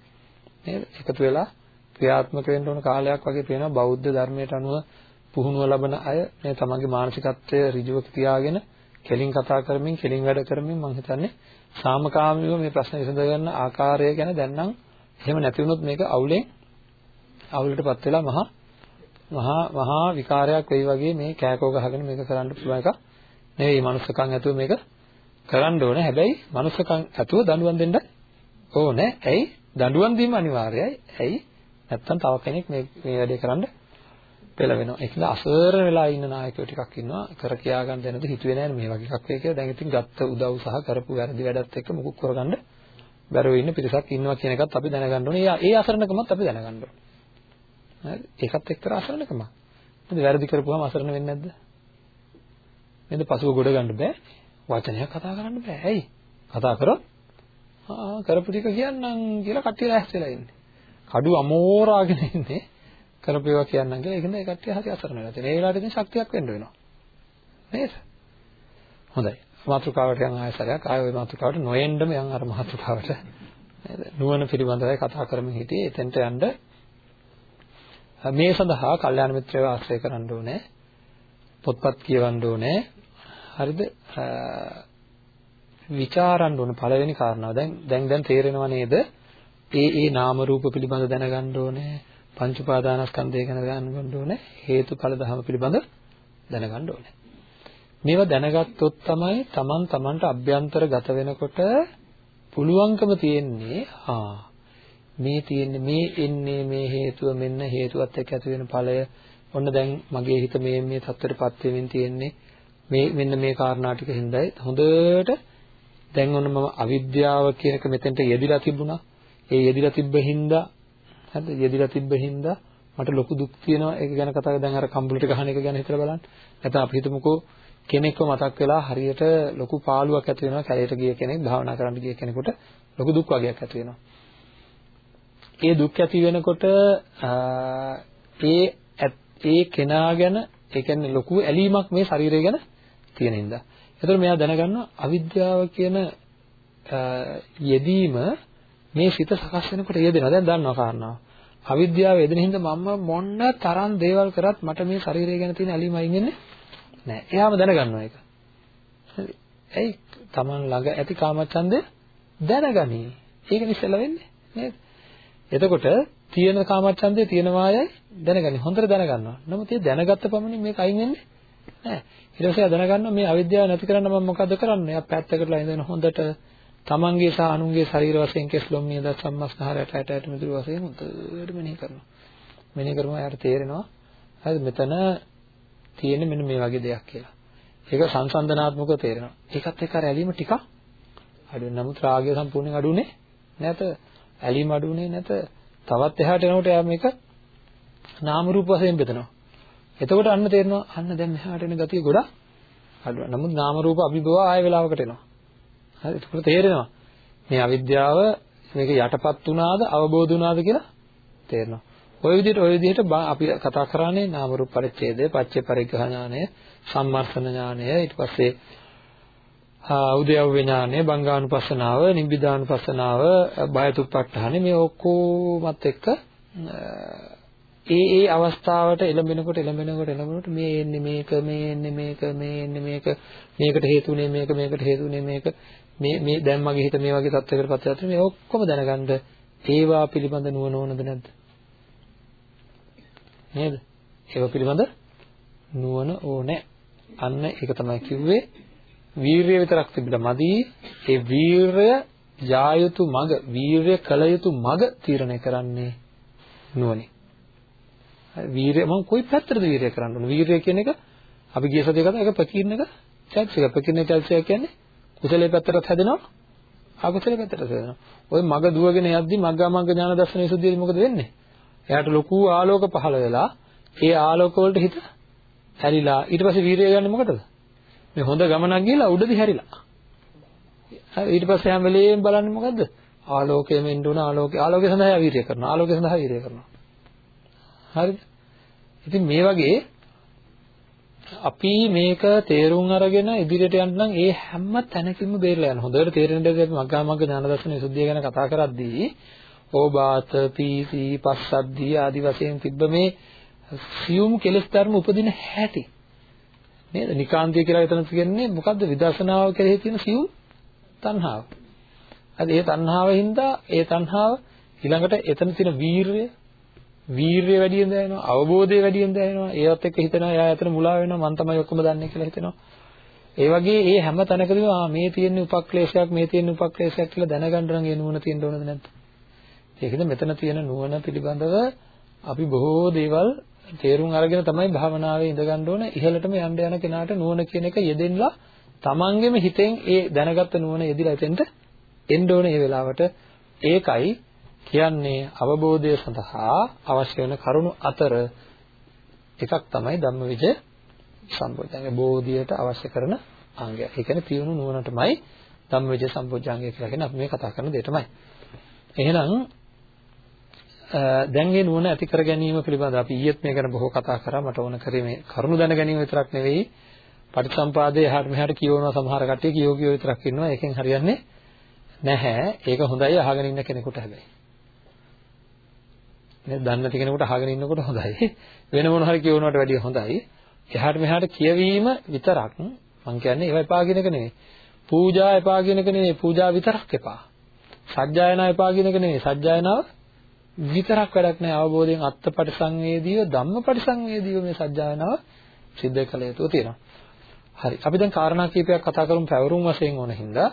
නේද? එකතු වෙලා ක්‍රියාත්මක වෙන්න ඕන කාලයක් වගේ පේනවා. බෞද්ධ ධර්මයට අනුව පුහුණුව ලබන අය මේ තමන්ගේ මානසිකත්වය ඍජුව තියාගෙන කෙලින් කතා කරමින් කෙලින් වැඩ කරමින් මම හිතන්නේ සාමකාමීව මේ ප්‍රශ්න විසඳ ගන්න ආකාරය ගැන දැන් නම් එහෙම නැති වුණොත් මේක අවුලෙන් අවුලටපත් වෙලා මහා මහා මහා විකාරයක් වෙයි වගේ මේ කෑකෝ ගහගෙන මේක කරන්න පුළුවන් එක නෙවෙයි මනුස්සකම් ඇතුව මේක කරන්න ඕනේ හැබැයි මනුස්සකම් ඇතුව දඬුවම් දෙන්න ඕනේ ඇයි දඬුවම් දීම අනිවාර්යයි ඇයි නැත්තම් තව කෙනෙක් මේ මේ වැඩේ කරන්න පෙළවෙනවා. ඒක නිසා අසරණ වෙලා ඉන්න නායකයෝ ටිකක් ඉන්නවා. කර කියා ගන්න දැනද හිතුවේ නැහැ මේ වගේ එකක් වෙයි කියලා. දැන් ඉතින් ගත්ත උදව් සහ කරපු වැරදි වැඩත් එක්ක මුකුත් කරගන්න බැරුව ඉන්න පිරිසක් ඉන්නවා කියන එකත් අපි දැනගන්න ඕනේ. ඒ අසරණකමත් අපි දැනගන්න ඕනේ. හරි? ඒකත් එක්තරා අසරණකමක්. නේද? වැරදි කරපුවාම අසරණ වෙන්නේ නැද්ද? නේද? පසුව ගොඩ ගන්න බෑ. වචනයක් කතා කරන්න බෑ. ඇයි? කතා කරොත් ආ කරපු ටික කියන්නම් කියලා කට්ටිය රැස් වෙලා ඉන්නේ. කඩු අමෝරාගෙන ඉන්නේ. කරපේවා කියන්නම් කියලා ඒකෙන්ද ඒ කට්ටිය හරි අසරණ වෙලා තියෙනවා. ඒ වෙලාවට ඉතින් ශක්තියක් වෙන්න වෙනවා. නේද? හොඳයි. මාතෘකාවට යන ආයසරයක් ආය ওই මාතෘකාවට නොයෙන්නම යන් අර මාතෘකාවට නේද? නුවණ පිළිබඳවයි කතා කරමින් හිටියේ. එතෙන්ට යන්න මේ සඳහා කල්යාණ මිත්‍රයව ආශ්‍රය කරන්න ඕනේ. පොත්පත් කියවන්න ඕනේ. හරිද? විචාරන්න ඕන පළවෙනි කාරණාව. දැන් දැන් දැන් තේරෙනව නේද? ඒ ඒ නාම රූප පිළිබඳ දැනගන්න ඕනේ. පංච උපාදානස්කන්ධය ගැන දැනගන්න ඕනේ හේතුඵල ධම පිළිබඳ දැනගන්න ඕනේ මේවා දැනගත්තොත් තමයි Taman Tamanට අභ්‍යන්තරගත වෙනකොට පුළුවන්කම තියෙන්නේ ආ මේ තියෙන්නේ මේ එන්නේ මේ හේතුව මෙන්න හේතුවත් එක්ක ඇති වෙන ඵලය. ඔන්න දැන් මගේ හිත මේ මේ தත්ත්වයටපත් වෙමින් තියෙන්නේ. මේ මෙන්න මේ කාරණා ටික හින්දායි. හොඳට දැන් ඔන්න මම අවිද්‍යාව කියන එක මෙතෙන්ට යෙදිලා තිබුණා. ඒ යෙදිලා තිබ්බ හින්දා හරිද? යෙදිලා තිබ්බ හින්දා මට ලොකු දුක් තියෙනවා. ඒක ගැන කතා දැන් අර කම්බුලට ගහන එක ගැන හිතලා බලන්න. නැත්නම් අපි හිතමුකෝ කෙනෙක්ව මතක් වෙලා හරියට ලොකු පාළුවක් ඇති වෙනවා. කැලේට ගිය කෙනෙක් භාවනා කරන්න ගිය කෙනෙකුට ලොකු දුක් වගේක් ඇති වෙනවා. ඒ දුක් ඇති වෙනකොට ඒ ඒ කෙනා ගැන ඒ කියන්නේ ලොකු ඇලීමක් මේ ශරීරය ගැන තියෙන හින්දා. ඒතර මෙයා දැනගන්නවා අවිද්‍යාව කියන යෙදීම මේ සිත සකස් වෙනකොට යෙදෙනවා. දැන් දන්නවා කාරණාව. අවිද්‍යාව යෙදෙන හින්දා මම මොන්න තරම් දේවල් කරත් මට මේ ශරීරය ගැන තියෙන ඇලීම අයින් වෙන්නේ නැහැ. එයාම දැනගන්නවා ඒක. හරි. ඇයි Taman ළඟ ඇති කාමච්ඡන්දය දැනගනි. ඒක නිසල වෙන්නේ නේද? එතකොට තියෙන කාමච්ඡන්දේ තියෙනවායයි දැනගනි. හොඳට දැනගන්නවා. නමුත් ඒ දැනගත්ත පමණින් මේක අයින් වෙන්නේ නැහැ. ඊට පස්සේ දැනගන්නවා මේ අවිද්‍යාව නැති කරන්න මම මොකද කරන්නේ? එයා පැත්තකටලා ඉඳගෙන හොඳට තමන්ගේ සහ අනුන්ගේ ශරීර වශයෙන් කෙස් ලොම් නියද සම්මස්නහරයට ඇට ඇට මිදුළු වශයෙන් හොඳට මෙනෙහි කරනවා. මෙනෙහි කරනවා යාට තේරෙනවා හරිද මෙතන තියෙන්නේ මෙන්න මේ වගේ දෙයක් කියලා. ඒක සංසන්දනාත්මකව තේරෙනවා. ඒකත් එක්ක අර ඇලීම ටිකක් අඩු වෙන නමුත් රාගය සම්පූර්ණයෙන් අඩුනේ නැත. ඇලීම අඩු වුණේ නැත. තවත් එහාට යනකොට එයා මේක නාම රූප වශයෙන් බෙදනවා. එතකොට අන්න තේරෙනවා අන්න දැන් මෙහාට එන ගතිය ගොඩක් අඩුවා. නමුත් නාම රූප අභිභව ආය වේලාවකට එනවා. හරි එතකොට තේරෙනවා. මේ අවිද්‍යාව මේක යටපත් වුණාද අවබෝධ වුණාද කියලා තේරෙනවා. ඔය විදිහට ඔය විදිහට අපි කතා කරන්නේ නාම රූප පරිච්ඡේදය, පච්චේ පරිග්‍රහ ඥානය, සම්මර්ෂණ ඥානය, ඊට පස්සේ උද්‍යව ඥානය, බංගානුපස්සනාව, නිබ්බිදානුපස්සනාව, බයතුප්පට්ඨාන මේ ඔක්කොමත් එක්ක ඒ ඒ අවස්ථාවට එළඹෙනකොට එළඹෙනකොට එළඹෙනකොට මේ එන්නේ මේක මේ එන්නේ මේක මේ එන්නේ මේක මේකට හේතුනේ මේක මේකට හේතුනේ මේක මේ මේ දැන් මගේ හිත මේ වගේ තත්යකට පත් වෙලා මේ ඔක්කොම දැනගන්න ඒවා පිළිබඳ නුවණ ඕනද නැද්ද? නේද? ඒවා පිළිබඳ නුවණ ඕනේ. අන්න ඒක තමයි කිව්වේ. වීරිය විතරක් තිබිලා මදි. ඒ වීරය යා යුතු මග වීරය කළ යුතු මග තීරණය කරන්නේ නුවණින්. වීරය මම කොයි පැත්තටද වීරය කරන්න ඕන? වීරය කියන එක අපි ගිය සතියේ කතා එක ප්‍රකීර්ණක චෛතසික. ප්‍රකීර්ණ චෛතසික කියන්නේ කුසලයේ පැත්තටත් හැදෙනවා අකුසලයේ පැත්තටත් හැදෙනවා. ওই මග දුවගෙන යද්දි මග්ගා මග්ග ඥාන දර්ශන විසුද්ධියදී මොකද වෙන්නේ? එයාට ලොකු ආලෝක පහළ වෙලා ඒ ආලෝක වලට හිත හැරිලා ඊට පස්සේ වීරය ගන්න මොකටද? මේ හොඳ ගමනක් ගිහලා උඩදී හැරිලා. හරි ඊට පස්සේ හැම වෙලේම බලන්නේ මොකද්ද? ආලෝකයෙන් එන්න ඕන ආලෝකය. ආලෝකය සඳහා වීරය කරනවා. ආලෝකය සඳහා වීරය කරනවා. හරිද? ඉතින් මේ වගේ අපි මේක තේරුම් අරගෙන ඉදිරියට යන්න නම් ඒ හැම තැනකින්ම බේරලා යන්න. හොඳට තේරෙන දේ අපි මග්ගා මග්ග ඥාන දර්ශන විසුද්ධිය ගැන කතා කරද්දී ඕබාත පීසි පස්සද්ධිය ආදි වශයෙන් තිබ්බ මේ සියුම් කෙලස් ධර්ම උපදින හැටි නේද? නිකාන්තිය කියලා එතන කියන්නේ මොකද්ද? විදර්ශනාව කෙරෙහි තියෙන සියුම් තණ්හාව. අද ඒ තණ්හාවින්ද ඒ තණ්හාව ඊළඟට එතන තියෙන වීරය වීරිය වැඩියෙන් දැනෙනවා අවබෝධය වැඩියෙන් දැනෙනවා ඒවත් එක්ක හිතනවා එයා ඇතන මුලා වෙනවා මම තමයි ඔක්කොම දන්නේ කියලා හිතෙනවා ඒ වගේ මේ හැම තැනකදීම ආ මේ තියෙන උපක්ලේශයක් මේ තියෙන උපක්ලේශයක් කියලා දැනගන්න නම් ඒ නුවණ තියෙන්න ඕනද නැද්ද ඒකද මෙතන තියෙන නුවණ පිළිබඳව අපි බොහෝ දේවල් තේරුම් අරගෙන තමයි භාවනාවේ ඉඳ ගන්න ඕන ඉහළටම යන්න යන කෙනාට නුවණ කියන එක යෙදෙන්නලා තමන්ගෙම හිතෙන් ඒ දැනගත්ත නුවණ යෙදිලා එතෙන්ට එන්න ඕනේ මේ වෙලාවට ඒකයි කියන්නේ අවබෝධය සඳහා අවශ්‍ය වෙන කරුණු අතර එකක් තමයි ධම්මවිජය සම්පෝඥාංග බෝධියට අවශ්‍ය කරන අංගය. ඒ කියන්නේ පියුණු නුවණටමයි ධම්මවිජය සම්පෝඥාංගය කියලා කියන්නේ අපි මේ කතා කරන දේ තමයි. එහෙනම් දැන් මේ නුවණ ඇති කර ගැනීම පිළිබඳව අපි ඊයේත් මේ ගැන බොහෝ කතා කරා. මට ඕන කරේ මේ කරුණු දැන ගැනීම විතරක් නෙවෙයි පටිසම්පාදයේ එහාට මෙහාට කියවනවා සමහර කට්ටිය කියෝ කියෝ විතරක් ඉන්නවා. ඒකෙන් හරියන්නේ නැහැ. ඒක හොඳයි අහගෙන ඉන්න කෙනෙකුට හැබැයි. නේද? දන්නේ නැති කෙනෙකුට අහගෙන ඉන්නකොට හොඳයි. වෙන මොන හරි කියවනවට වැඩිය හොඳයි. එහාට මෙහාට කියවීම විතරක් මම කියන්නේ ඒවා එපා කියන එක නෙවෙයි. පූජා එපා කියන එක නෙවෙයි. පූජා විතරක් එපා. සජ්ජායනා එපා කියන එක නෙවෙයි. සජ්ජායනාව විතරක් වැඩක් නෑ. අවබෝධයෙන් අත්පටි සංවේදීව ධම්මපටි සංවේදීව මේ සජ්ජායනාව සිද්ධ කළ යුතු තියෙනවා. හරි. අපි දැන් කාරණා කීපයක් කතා කරමු පැවරුම් වශයෙන් ඕන හින්දා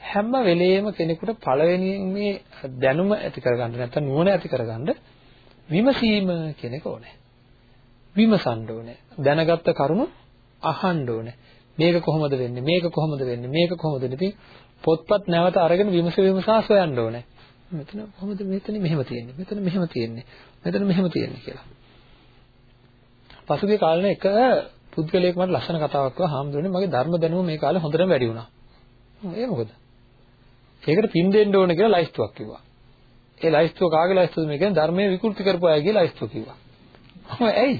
හැම වෙලෙම කෙනෙකුට පළවෙනියෙන් මේ දැනුම ඇති කරගන්න නැත්නම් නුවණ ඇති කරගන්න විමසීම කියන එක ඕනේ. විමසන්න ඕනේ. දැනගත්ත කරුණු අහන්න ඕනේ. මේක කොහොමද වෙන්නේ? මේක කොහොමද වෙන්නේ? මේක කොහොමද වෙන්නේ? පොත්පත් නැවත අරගෙන විමස විමසා සොයන්න ඕනේ. මෙතන කොහොමද මෙතන මෙහෙම තියෙන්නේ? මෙතන මෙහෙම තියෙන්නේ. මෙතන මෙහෙම තියෙන්නේ කියලා. පසුගිය කාලේ එක පුද්ගලයෙක් මට ලස්සන කතාවක් කිව්වා. හාමුදුරනේ මගේ ධර්ම දැනුම මේ කාලේ හොඳටම වැඩි වුණා. ඒ මොකද? ඒකට පින් දෙන්න ඕන කියලා ලයිස්තුවක් කිව්වා. ඒ ලයිස්තුව කාගේ ලයිස්තුවද මේ කියන්නේ ධර්මයේ විකෘති කරපු අයගේ ලයිස්තුව කිව්වා. මම ඇයි?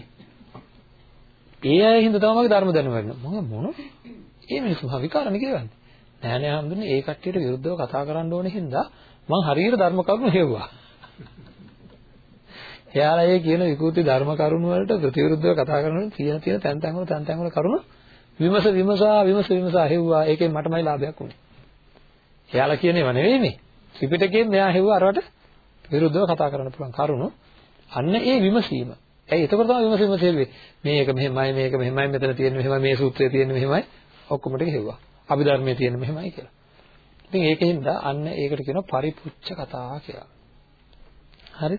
ඒ අය හින්දා තමයි මගේ ධර්ම දැනුම වෙන්නේ. මම මොන? ඒ මිනිස්සු මහ විකාරණ කියවන්නේ. නෑ නෑ හම්දුනේ ඒ කට්ටියට විරුද්ධව කතා කරන්න ඕනේ හින්දා මං හරියට ධර්ම කරුණු හෙව්වා. එයාලා ඒ කියන විකෘති ධර්ම කරුණු වලට ප්‍රතිවිරුද්ධව කතා කරනකොට තියෙන තියෙන තැන් තැන් වල තැන් තැන් වල කරුණු විමස විමසා විමස විමසා හෙව්වා. ඒකෙන් මටමයි ලාභයක් උනේ. එයාලා කියන ඒවා නෙවෙයි මේ. ත්‍රිපිටකයෙන් මෙයා හෙව්වා අරවට විරුද්ධව කතා කරන්න පුළුවන් කරුණු අන්න ඒ විමසීම. ඇයි එතකොට තමයි විමසීම තේරුවේ. මේක මෙහෙමයි මේක මෙහෙමයි මෙතන තියෙන්නේ මෙහෙමයි මේ සූත්‍රයේ තියෙන්නේ මෙහෙමයි ඔක්කොම ටික හෙව්වා. අභිධර්මයේ තියෙන්නේ මෙහෙමයි කියලා. ඉතින් ඒකෙන්ද අන්න ඒකට කියනවා පරිපුච්ඡ කතා කියලා. හරි?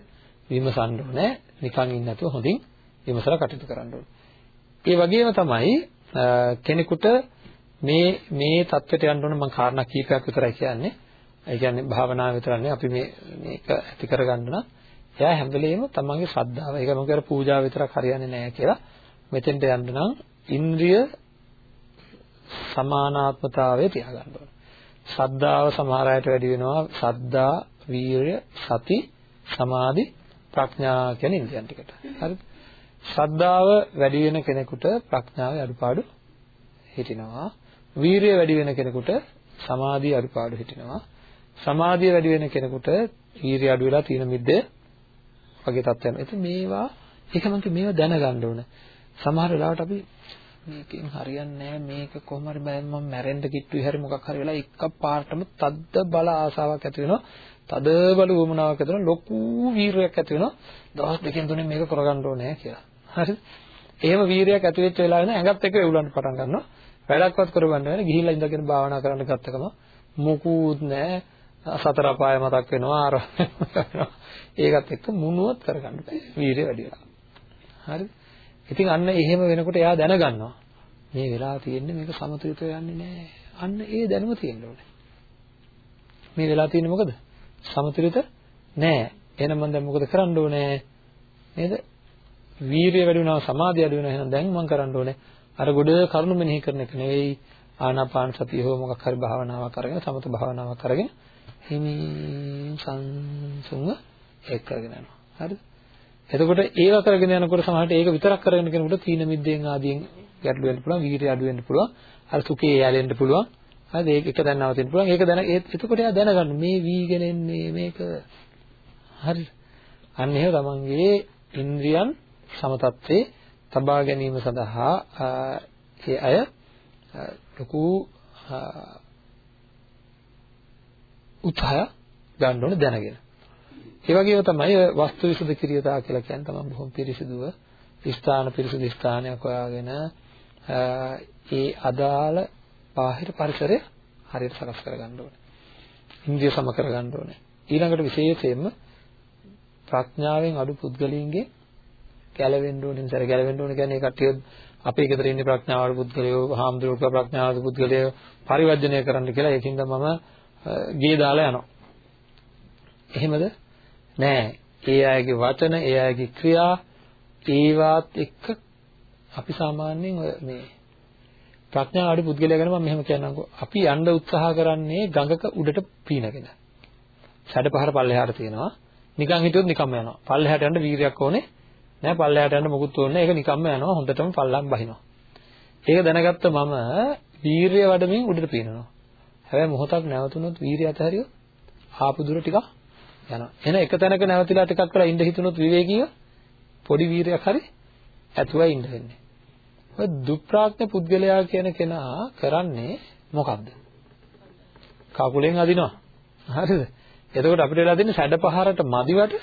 විමසන්න ඕනේ. නිකන් ඉන්න නැතුව හොඳින් විමසලා කටයුතු කරන්න ඕනේ. ඒ වගේම තමයි කෙනෙකුට මේ මේ தත්ත්වයට යන්න ඕන මම කාරණා කීපයක් විතරයි කියන්නේ. ඒ කියන්නේ භාවනාව විතරන්නේ අපි මේ මේක ඇති කරගන්න නම් එයා හැම වෙලෙම තමන්ගේ ශ්‍රද්ධාව ඒක මොකද කර පූජාව විතරක් හරියන්නේ නැහැ කියලා මෙතෙන්ට යන්න නම් ඉන්ද්‍රිය සමානාත්මතාවය තියාගන්න ඕන. ශ්‍රද්ධාව සමහර අයට වැඩි වෙනවා ශ්‍රද්ධා, වීරය, සති, සමාධි, ප්‍රඥා කියන්නේ ඉන්ද්‍රියන් ටිකට. හරිද? ශ්‍රද්ධාව වැඩි වෙන කෙනෙකුට ප්‍රඥාවේ අඩුපාඩු හිටිනවා. වීරිය වැඩි වෙන කෙනෙකුට සමාධිය අඩුපාඩු හිටිනවා. සමාධිය වැඩි වෙන කෙනෙකුට වීරිය අඩු වෙලා තීන මිද්දේ වගේ තත්ත්වයන්. ඒත් මේවා ඒක මම මේවා දැනගන්න ඕන. සමහර වෙලාවට අපි මේකෙන් හරියන්නේ මේක කොහොම හරි බයෙන් මම මැරෙන්න කිට්ටුයි හරි මොකක් හරි වෙලා එකක් පාටම තද්ද බල ආසාවක් ඇති වෙනවා. තද බල වමනාවක් ඇති වෙනවා. ලොකු වීරයක් ඇති වෙනවා. දවස් දෙකෙන් තුනෙන් මේක කරගන්න ඕනේ කියලා. හරිද? එහෙම වීරයක් ඇති වෙච්ච වෙලාවෙ නේ ඇඟත් එක්ක එවුලන්න පටන් ගන්නවා. වැඩක්වත් කරගන්න බැහැ. ගිහිල්ලා ඉඳගෙන භාවනා කරන්න ගත්තකම මොකුත් නැහැ. සතර අපාය මතක් වෙනවා අර ඒකත් එක්ක මුණුවත් කරගන්න බෑ. වීරිය වැඩි වෙනවා. හරිද? ඉතින් අන්න එහෙම වෙනකොට එයා දැනගන්නවා. මේ වෙලා තියෙන්නේ මේක සමතුලිතව යන්නේ නැහැ. අන්න ඒ දැනුම තියෙන්න ඕනේ. මේ වෙලා තියෙන්නේ මොකද? සමතුලිත නෑ. එහෙනම් මම දැන් මොකද කරන්න ඕනේ? නේද? වීරිය වැඩි වෙනවා සමාධිය වැඩි වෙනවා එහෙනම් දැන් මම කරන්න ඕනේ අර ගොඩ කරුණු මෙනෙහි කරන එක නෙවෙයි ආනාපාන සතිය හෝ මොකක් හරි භාවනාවක් අරගෙන සමත භාවනාවක් අරගෙන හිමින් සංසුන්ව ඒක කරගෙන යනවා හරිද එතකොට ඒව කරගෙන යනකොට සමහරට ඒක විතරක් කරගෙන කෙනෙකුට තීන මිද්දෙන් ආදියෙන් ගැටලු වෙන්න පුළුවන් වීර්ය අඩු වෙන්න පුළුවන්. අර සුඛේ යැලෙන්න පුළුවන්. හරිද ඒක එක දැන් නවතින්න පුළුවන්. ඒක දැන එතකොට එයා දැනගන්න මේ වීගෙන එන්නේ මේක. හරිද අන්න එහෙම තමන්ගේ ඉන්ද්‍රියන් සමතත්වේ තබා ගැනීම සඳහා ඒ අය ලොකු උත්සාහ ගන්න ඕන දැනගෙන. ඒ වගේම තමයි වස්තු විසුද්ධ කිරියතා කියලා කියන්නේ තමයි බොහොම පිරිසිදුව ස්ථාන පිරිසිදු ස්ථානයක් හොයාගෙන ඒ අදාළ බාහිර පරිසරය හරියට සකස් කරගන්න ඕනේ. ඉන්ද්‍රිය සම කරගන්න ඕනේ. ඊළඟට විශේෂයෙන්ම ප්‍රඥාවෙන් අඩු පුද්ගලයන්ගේ ගැලවෙන්න ඕනේ නිසා ගැලවෙන්න ඕනේ කියන්නේ කට්ටිය අපේ ගෙදර ඉන්නේ ප්‍රඥාවට පුද්ගලයෝ හාමුදුරුවෝ ප්‍රඥාවට පුද්ගලයෝ පරිවර්ජනය කරන්න කියලා ඒකින්ද මම ගේ දාලා යනවා. එහෙමද? නෑ. ඒ අයගේ වචන, ඒ අයගේ ක්‍රියා ඒවත් එක්ක අපි සාමාන්‍යයෙන් මේ ප්‍රඥාවට පුද්ගලයා ගැන මම මෙහෙම කියන්නම්කෝ. අපි යන්න උත්සාහ කරන්නේ ගඟක උඩට පීනගෙන. සැඩපහර පල්ලෙහාට තියෙනවා. නිකන් හිටියොත් නිකම්ම යනවා. පල්ලෙහාට යන්න වීරියක් ඕනේ. නෑ පල්ලෙහාට යන්න මොකුත් ඕනේ ඒක නිකම්ම යනවා හොඳටම පල්ලම් බහිනවා. ඒක දැනගත්ත මම වීරිය වඩමින් උඩට පීනනවා. හැබැයි මොහොතක් නැවතුනොත් වීරිය අතහැරියොත් ආපු දුර ටිකක් යනවා. එන එක තැනක නැවතිලා ටිකක් වෙලා ඉඳ හිතුනොත් විවේකීව පොඩි වීරයක් හරි ඇතුවයි ඉඳ වෙන්නේ. ඔය දුප්‍රාඥ පුද්ගලයා කියන කෙනා කරන්නේ මොකද්ද? කකුලෙන් අදිනවා. හරිද? එතකොට අපිට වෙලා දෙන්නේ සැඩපහරට මදිවට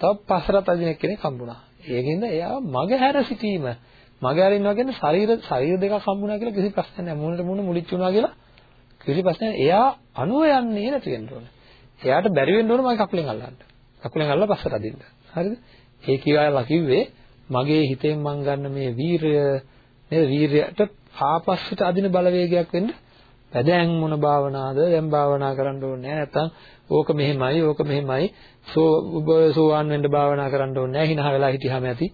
තව පස්සට අදින කෙනෙක් හම්බුණා. ඒකින්ද එයා මග හැර සිටීම මග හැරින්නවා කියන්නේ ශරීර ශරීර දෙකක් හම්බුණා කියලා කිසි ප්‍රශ්නයක් නැහැ. මූණට මූණ මුලිච්ච වුණා කියලා කිසි ප්‍රශ්නයක් එයා අනුව යන්නේ නැති වෙන්න ඕනේ. එයාට බැරි වෙන්න ඕනේ මගේ කකුලෙන් අල්ලන්න. කකුලෙන් අල්ලලා පස්සට අදින්න. හරිද? ඒ කියාලා කිව්වේ මගේ හිතෙන් මං ගන්න මේ වීරය නේද වීරයට ආපස්සට අදින බලවේගයක් වෙන්න දැන් මොන භාවනාවද දැන් භාවනා කරන්න ඕනේ නැත්නම් ඕක මෙහෙමයි ඕක මෙහෙමයි. සෝ ඔබ සෝවාන් වෙන්න භාවනා කරන්න ඕනේ නැහැ. හිනහ වෙලා හිටියාම ඇති.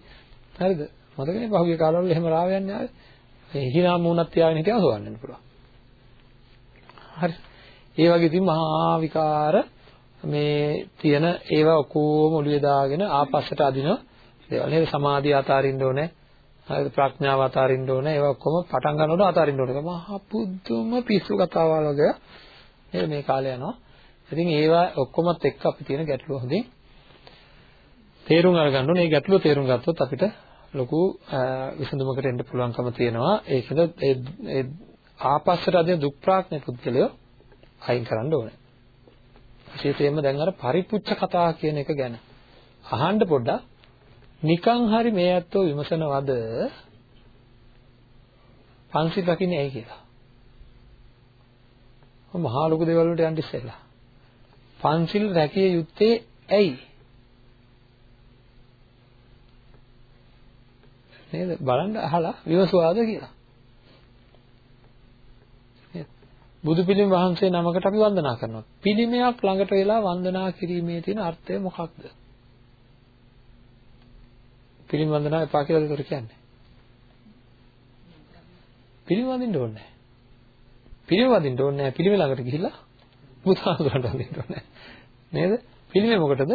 හරිද? මතකනේ පහුගිය කාලවල එහෙම රාවයන් ආවේ. මේ හිනා මූණක් තියාගෙන හිටියම සෝවාන් වෙන්න පුළුවන්. හරි. ඒ වගේ ඉතින් මහා විකාර මේ තියෙන ඒවා ඔක්කොම ඔළුවේ දාගෙන ආපස්සට අදින දේවල්. නේද? සමාධිය අතාරින්න ඕනේ. හරිද? ප්‍රඥාව අතාරින්න ඕනේ. ඒවා ඔක්කොම පටන් ගන්නකොට අතාරින්න ඕනේ. මහා පුදුම පිස්සු කතාවල් වගේ. නේද? මේ කාලේ යනවා. ඉතින් ඒවා ඔක්කොමත් එක්ක අපි තියෙන ගැටලුව හොඳින් තේරුම් අරගන්න ඕනේ. මේ ගැටලුව තේරුම් ගත්තොත් අපිට ලොකු විසඳුමකට එන්න පුළුවන්කම තියෙනවා. ඒකද ඒ ආපස්සට අදින දුක්ප්‍රාඥ පුද්ගලයෝ අයින් කරන්න ඕනේ. විශේෂයෙන්ම දැන් අර පරිපුච්ඡ කතා කියන එක ගැන අහන්න පොඩ්ඩක් නිකන් හරි මේ ඇත්තෝ විමසනවද පන්සිල් රකින්නේ ඇයි කියලා. මහා ලොකු දේවල් වලට යන්න ඉස්සෙල්ලා. පන්සිල් රැකිය යුත්තේ ඇයි? නේද? බලන්න අහලා විවසුවාද කියලා. බුදු පිළිම වහන්සේ නමකට අපි වන්දනා කරනවා. පිළිමයක් ළඟට වෙලා වන්දනා කිරීමේ තියෙන අර්ථය මොකක්ද? පිළිම වන්දනා එපා කියලාද ඒකට කියන්නේ? පිළිම වඳින්න ඕනේ නැහැ. පිළිම වඳින්න ඕනේ නැහැ. පිළිම ළඟට ගිහිල්ලා බුදුහාමුදුරන්ට වඳින්න ඕනේ. නේද? පිළිමේ මොකටද?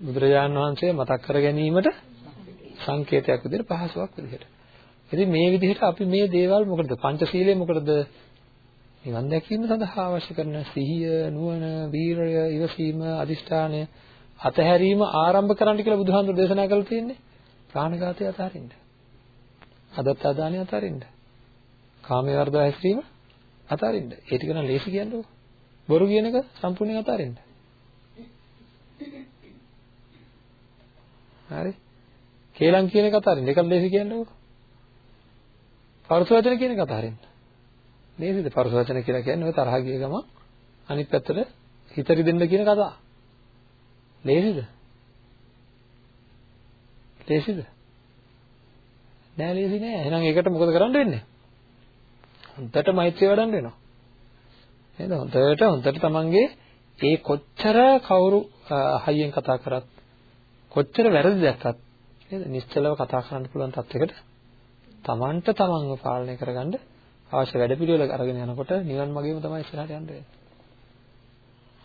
බුදුරජාණන් වහන්සේ මතක් කර ගැනීමට සංකේතයක් විදිහට පහසුවක් විදිහට. ඉතින් මේ විදිහට අපි මේ දේවල් මොකටද? පංචශීලයේ මොකටද? නිවන් දැකීම සඳහා අවශ්‍ය කරන සිහිය, නුවණ, වීරය, ඉවසීම, අදිෂ්ඨානය අතහැරීම ආරම්භ කරන්න කියලා බුදුහාමුදුරු දේශනා කරලා තියෙන්නේ. ප්‍රාණඝාතය අතහරින්න. අදත් ආදානය අතහරින්න. කාමයේ වර්ධව හැසිරීම අතහරින්න. ඒ ටික නම් ලේසි කියන්නේ. බොරු කියන එක සම්පූර්ණයෙන් අතහරින්න. හරි. කේලම් කියන එක අතහරින්න. ඒකත් ලේසි කියන්නේ. පරුස වචන කියන එක අතහරින්න. නේද? පරුස වචන කියලා කියන්නේ ඔය තරහ ගිය ගමන් අනිත් පැත්තට හිත රිදෙන්න කියන කතාව. ලේසිද? ලේසිද? නෑ ලේසි නෑ. එහෙනම් ඒකට මොකද කරන්න වෙන්නේ? හොඳට මෛත්‍රිය වඩන්න වෙනවා. නේද? හොඳට හොඳට තමන්ගේ ඒ කොච්චර කවුරු හයියෙන් කතා කරත් කොච්චර වැරදි දැක්කත් නේද? නිශ්චලව කතා කරන්න පුළුවන් තත්යකට තමන්ට තමන්ව පාලනය කරගන්න අවශ්‍ය වැඩපිළිවෙල අරගෙන යනකොට නිවන් මාර්ගෙම තමයි ඉස්සරහට යන්න වෙන්නේ.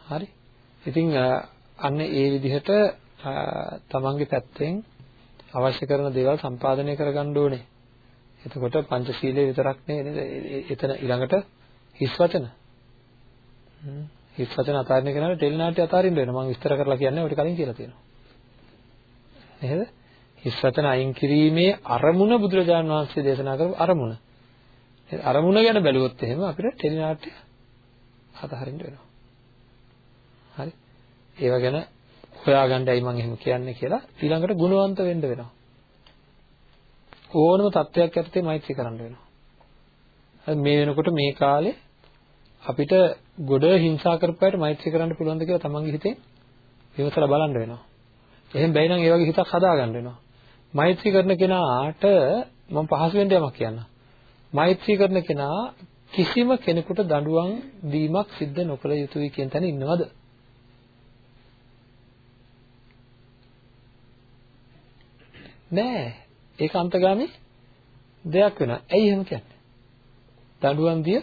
හරි. ඉතින් අන්න ඒ විදිහට තමන්ගේ පැත්තෙන් අවශ්‍ය කරන දේවල් සම්පාදනය කරගන්න ඕනේ. එතකොට පංචශීලයේ විතරක් නේද එතන ඊළඟට හිස් වචන. හිස් වචන අතාරින්න කෙනාට ටෙලිනාට්‍ය අතාරින්න වෙනවා. මම විස්තර කරලා කියන්නේ ඔය කලින් කියලා තියෙනවා. නේද? හිස් වචන අයින් කිරීමේ අරමුණ බුදුරජාණන් වහන්සේ දේශනා කරපු අරමුණ. අරමුණ ගැන බැලුවොත් එහෙම අපිට ටෙලිනාට්‍ය අතහරින්න වෙනවා. හරි. ඒව ගැන හොයාගන්නයි මම එහෙම කියන්නේ කියලා ඊළඟට ගුණවන්ත වෙන්න වෙනවා. ඕනම තත්වයක් යටතේ මෛත්‍රී කරන්න වෙනවා. හරි මේ වෙනකොට මේ කාලේ අපිට ගොඩ හිංසා කරපුවාට මෛත්‍රී කරන්න පුළුවන්ද කියලා තමන්ගේ හිතේ විමසලා බලන්න වෙනවා. එහෙම බැයි නම් ඒ වගේ හිතක් හදාගන්න වෙනවා. මෛත්‍රී කරන කෙනාට මම පහසුවෙන් යමක් කියන්න. මෛත්‍රී කරන කෙනා කිසිම කෙනෙකුට දඬුවම් දීමක් සිද්ධ නොකළ යුතුයි කියන තැන ඉන්නවද? නෑ. ඒක අන්තගාමී දෙයක් වෙනවා. ඇයි එහෙම කියන්නේ? දඬුවම් දිය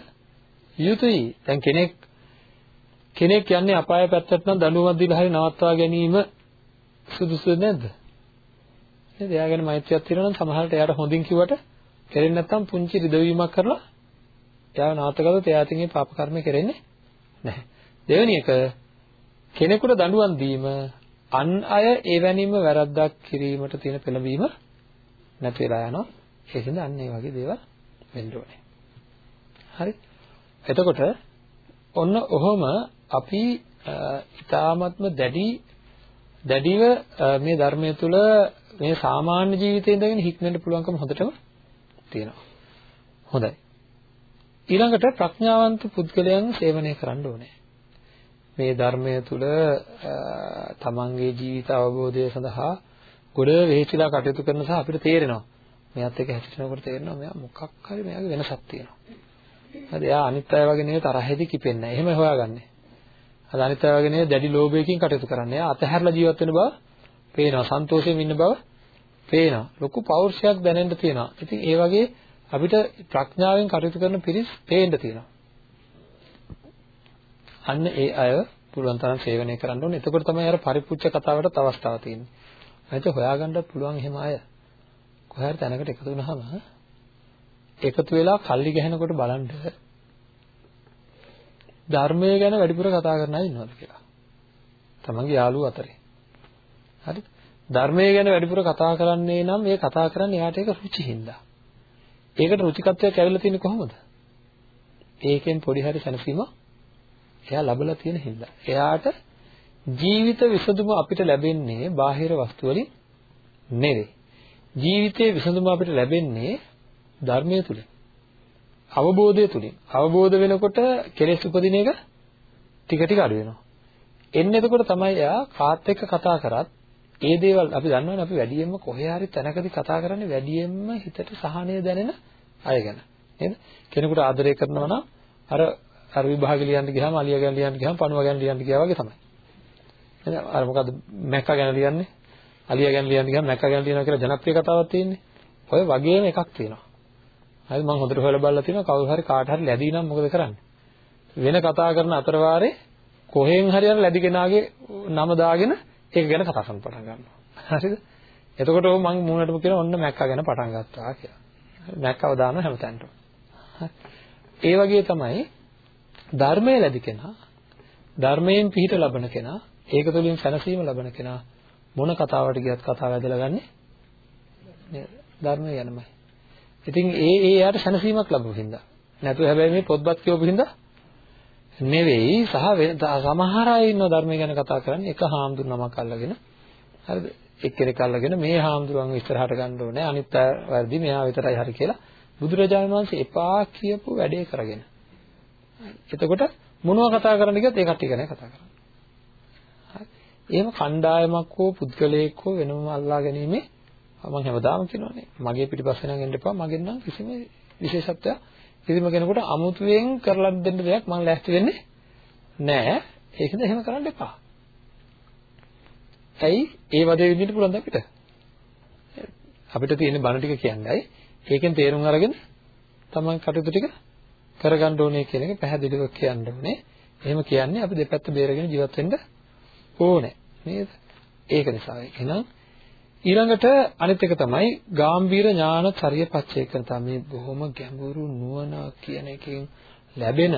යුතුයි. දැන් කෙනෙක් කෙනෙක් යන්නේ අපාය පැත්තට නම් දඬුවමක් දීලා හරි නවත්වා ගැනීම සුදුසුද නැද්ද? නේද? එයා ගැන මෛත්‍රියක් තියෙනවා නම් සමහරවිට එයාට හොඳින් කිව්වට කෙරෙන්නේ නැත්නම් පුංචි රිදවීමක් කරලා එයාව නවත්තගත්තොත් එයාටින් ඒ පාප කර්ම කෙරෙන්නේ නැහැ. දෙවෙනි එක කෙනෙකුට දඬුවම් දීම අන් අය එවැනිම වැරද්දක් කිරීමට තියෙන පෙළඹීම නැති වෙලා යනවා. ඒකෙන්ද අන්න ඒ වගේ දේවල් වෙන්න ඕනේ. හරි. එතකොට ඔන්න ඔහොම අපි ඊ타ත්ම දැඩි දැඩිව මේ ධර්මයේ තුල මේ සාමාන්‍ය ජීවිතේ ඉඳගෙන හික්මෙන්න පුළුවන්කම හොඳටම තියෙනවා. හොඳයි. ඊළඟට ප්‍රඥාවන්ත පුද්ගලයන් සේවනය කරන්න ඕනේ. මේ ධර්මය තුල තමන්ගේ ජීවිත අවබෝධය සඳහා ගොඩ වෙහෙසිලා කටයුතු කරන සහ අපිට තේරෙනවා මෙයාත් එක්ක හැසිරෙනකොට තේරෙනවා මෙයා මොකක් හරි මෙයාගේ වෙනසක් තියෙනවා. හරි එයා අනිත් අය වගේ නෙවෙයි තරහෙදි කිපෙන්නේ නැහැ. එහෙම හොයාගන්නේ. අද අනිත් අය වගේ නෙවෙයි දැඩි ලෝභයකින් කටයුතු කරන්නේ. එයා අතහැරලා ජීවත් වෙන බව පේනවා. සන්තෝෂයෙන් ඉන්න බව පේනවා. ලොකු පෞරුෂයක් දැනෙන්න තියෙනවා. ඉතින් ඒ වගේ අපිට ප්‍රඥාවෙන් කටයුතු කරන පිරිස් පේන්න තියෙනවා. අන්න ඒ අය පුළුවන් තරම් සේවනය කරන්න ඕනේ. එතකොට තමයි අර පරිපුච්ඡ කතාවටත් අවස්ථාව තියෙන්නේ. නැත්නම් හොයාගන්නත් පුළුවන් එහෙම අය. කොහේ හරි තැනකට එකතු වුණාම එකතු වෙලා කල්ලි ගහනකොට බලන්න ධර්මය ගැන වැඩිපුර කතා කරන අය ඉන්නවද කියලා. තමන්ගේ යාළුවෝ අතරේ. හරි? ධර්මය ගැන වැඩිපුර කතා කරන්නේ නම් මේ කතා කරන්නේ එයාට ඒක රුචි හින්දා. ඒකට රුචිකත්වයක් ඇවිල්ලා තියෙන්නේ කොහොමද? ඒකෙන් පොඩි හරි සැනසීමක් එයා ලබලා තියෙන හින්දා. එයාට ජීවිත විසඳුම අපිට ලැබෙන්නේ බාහිර වස්තු වලින් නෙවෙයි. ජීවිතයේ විසඳුම අපිට ලැබෙන්නේ ධර්මයේ තුලින්. අවබෝධය තුලින්. අවබෝධ වෙනකොට කෙලෙස් උපදින එක ටික ටික අඩු වෙනවා. එන්න එතකොට තමයි එයා කාත් එක්ක කතා කරත් ඒ දේවල් අපි දන්නවනේ අපි වැඩියෙන්ම කොහේ හරි තැනකදී කතා කරන්නේ වැඩියෙන්ම හිතට සහනය දැනෙන අය ගැන. නේද? කෙනෙකුට ආදරය කරනවා නම් අර අර විභාගෙ ලියන්න ගියාම අලියා ගැන ලියන්න ගියාම පණුවා ගැන ලියන්න ගියා වගේ තමයි. නේද? අර මොකද්ද මැක්කා ගැන ලියන්නේ? අලියා ගැන ලියන්න ගියාම මැක්කා ගැන ලියනවා කියලා ජනප්‍රිය කතාවක් තියෙන්නේ. ඔය වගේම එකක් තියෙනවා. හරි මම හොඳට හොයලා බලලා තියෙනවා කවුරු හරි කාට හරි ලැබී නම් මොකද කරන්නේ? වෙන කතා කරන අතර වාරේ කොහෙන් හරි අර ලැබි කෙනාගේ නම දාගෙන ඒක ගැන කතා කරන්න පටන් ගන්නවා. හරිද? එතකොට මම මූණටම කියන ඔන්න මැක්කා ගැන පටන් ගත්තා කියලා. මැක්කව දානවා හැමතැනටම. ඒ වගේ තමයි ධර්මයේ ලැබි කෙනා ධර්මයෙන් පිහිට ලබන කෙනා ඒක තුළින් සැනසීම ලබන කෙනා මොන කතාවට ගියත් කතාව ඇදලා ගන්නේ නේද ධර්මය ගැනමයි. ඉතින් ඒ ඒ යාට සැනසීමක් ලැබුව හින්දා. නැතු හැබැයි මේ පොත්පත් කියවපු හින්දා නෙවෙයි සහ සමහර අය ඉන්න ධර්මය ගැන කතා කරන්නේ එක හාමුදුරුවමක් අල්ලගෙන. හරිද? එක්කෙනෙක් අල්ලගෙන මේ හාමුදුරුවන් ඉස්සරහට ගන්න ඕනේ. අනිත් අය වැඩි මෙයා විතරයි හරි කියලා බුදුරජාණන් වහන්සේ එපා කියපු වැඩේ කරගෙන. එතකොට මොනවා කතා කරන්න ගියත් ඒ කට්ටිය ගැන කතා කරනවා. හරි. එහෙම කණ්ඩායමක් හෝ පුද්ගලයෙක් හෝ වෙනම අල්ලා ගැනීමේ මම හැමදාම කියනවානේ මගේ පිටිපස්සේ නම් එන්න එපා. මගෙන් නම් කිසිම විශේෂත්වයක් කිසිම කෙනෙකුට අමුතුවෙන් කරලා දෙන්න දෙයක් මම ලෑස්ති වෙන්නේ නෑ ඒකද එහෙම කරන්න එපා. ඇයි? ඒ වදේ විඳින්න පුළුවන් අපිට? අපිට තියෙන බණ ටික කියන්නයි ඒකෙන් තේරුම් අරගෙන තමන් කටයුතු ටික කරගන්න ඕනේ කියන එක පැහැදිලිව කියන්න ඕනේ. එහෙම කියන්නේ අපි දෙපැත්ත බේරගෙන ජීවත් වෙන්න ඕනේ. නේද? ඒක නිසා. එහෙනම් ඊළඟට අනිත් එක තමයි ගාම්භීර ඥාන චර්ය පච්චේකන තමයි බොහොම ගැඹුරු නුවණ කියන එකෙන් ලැබෙන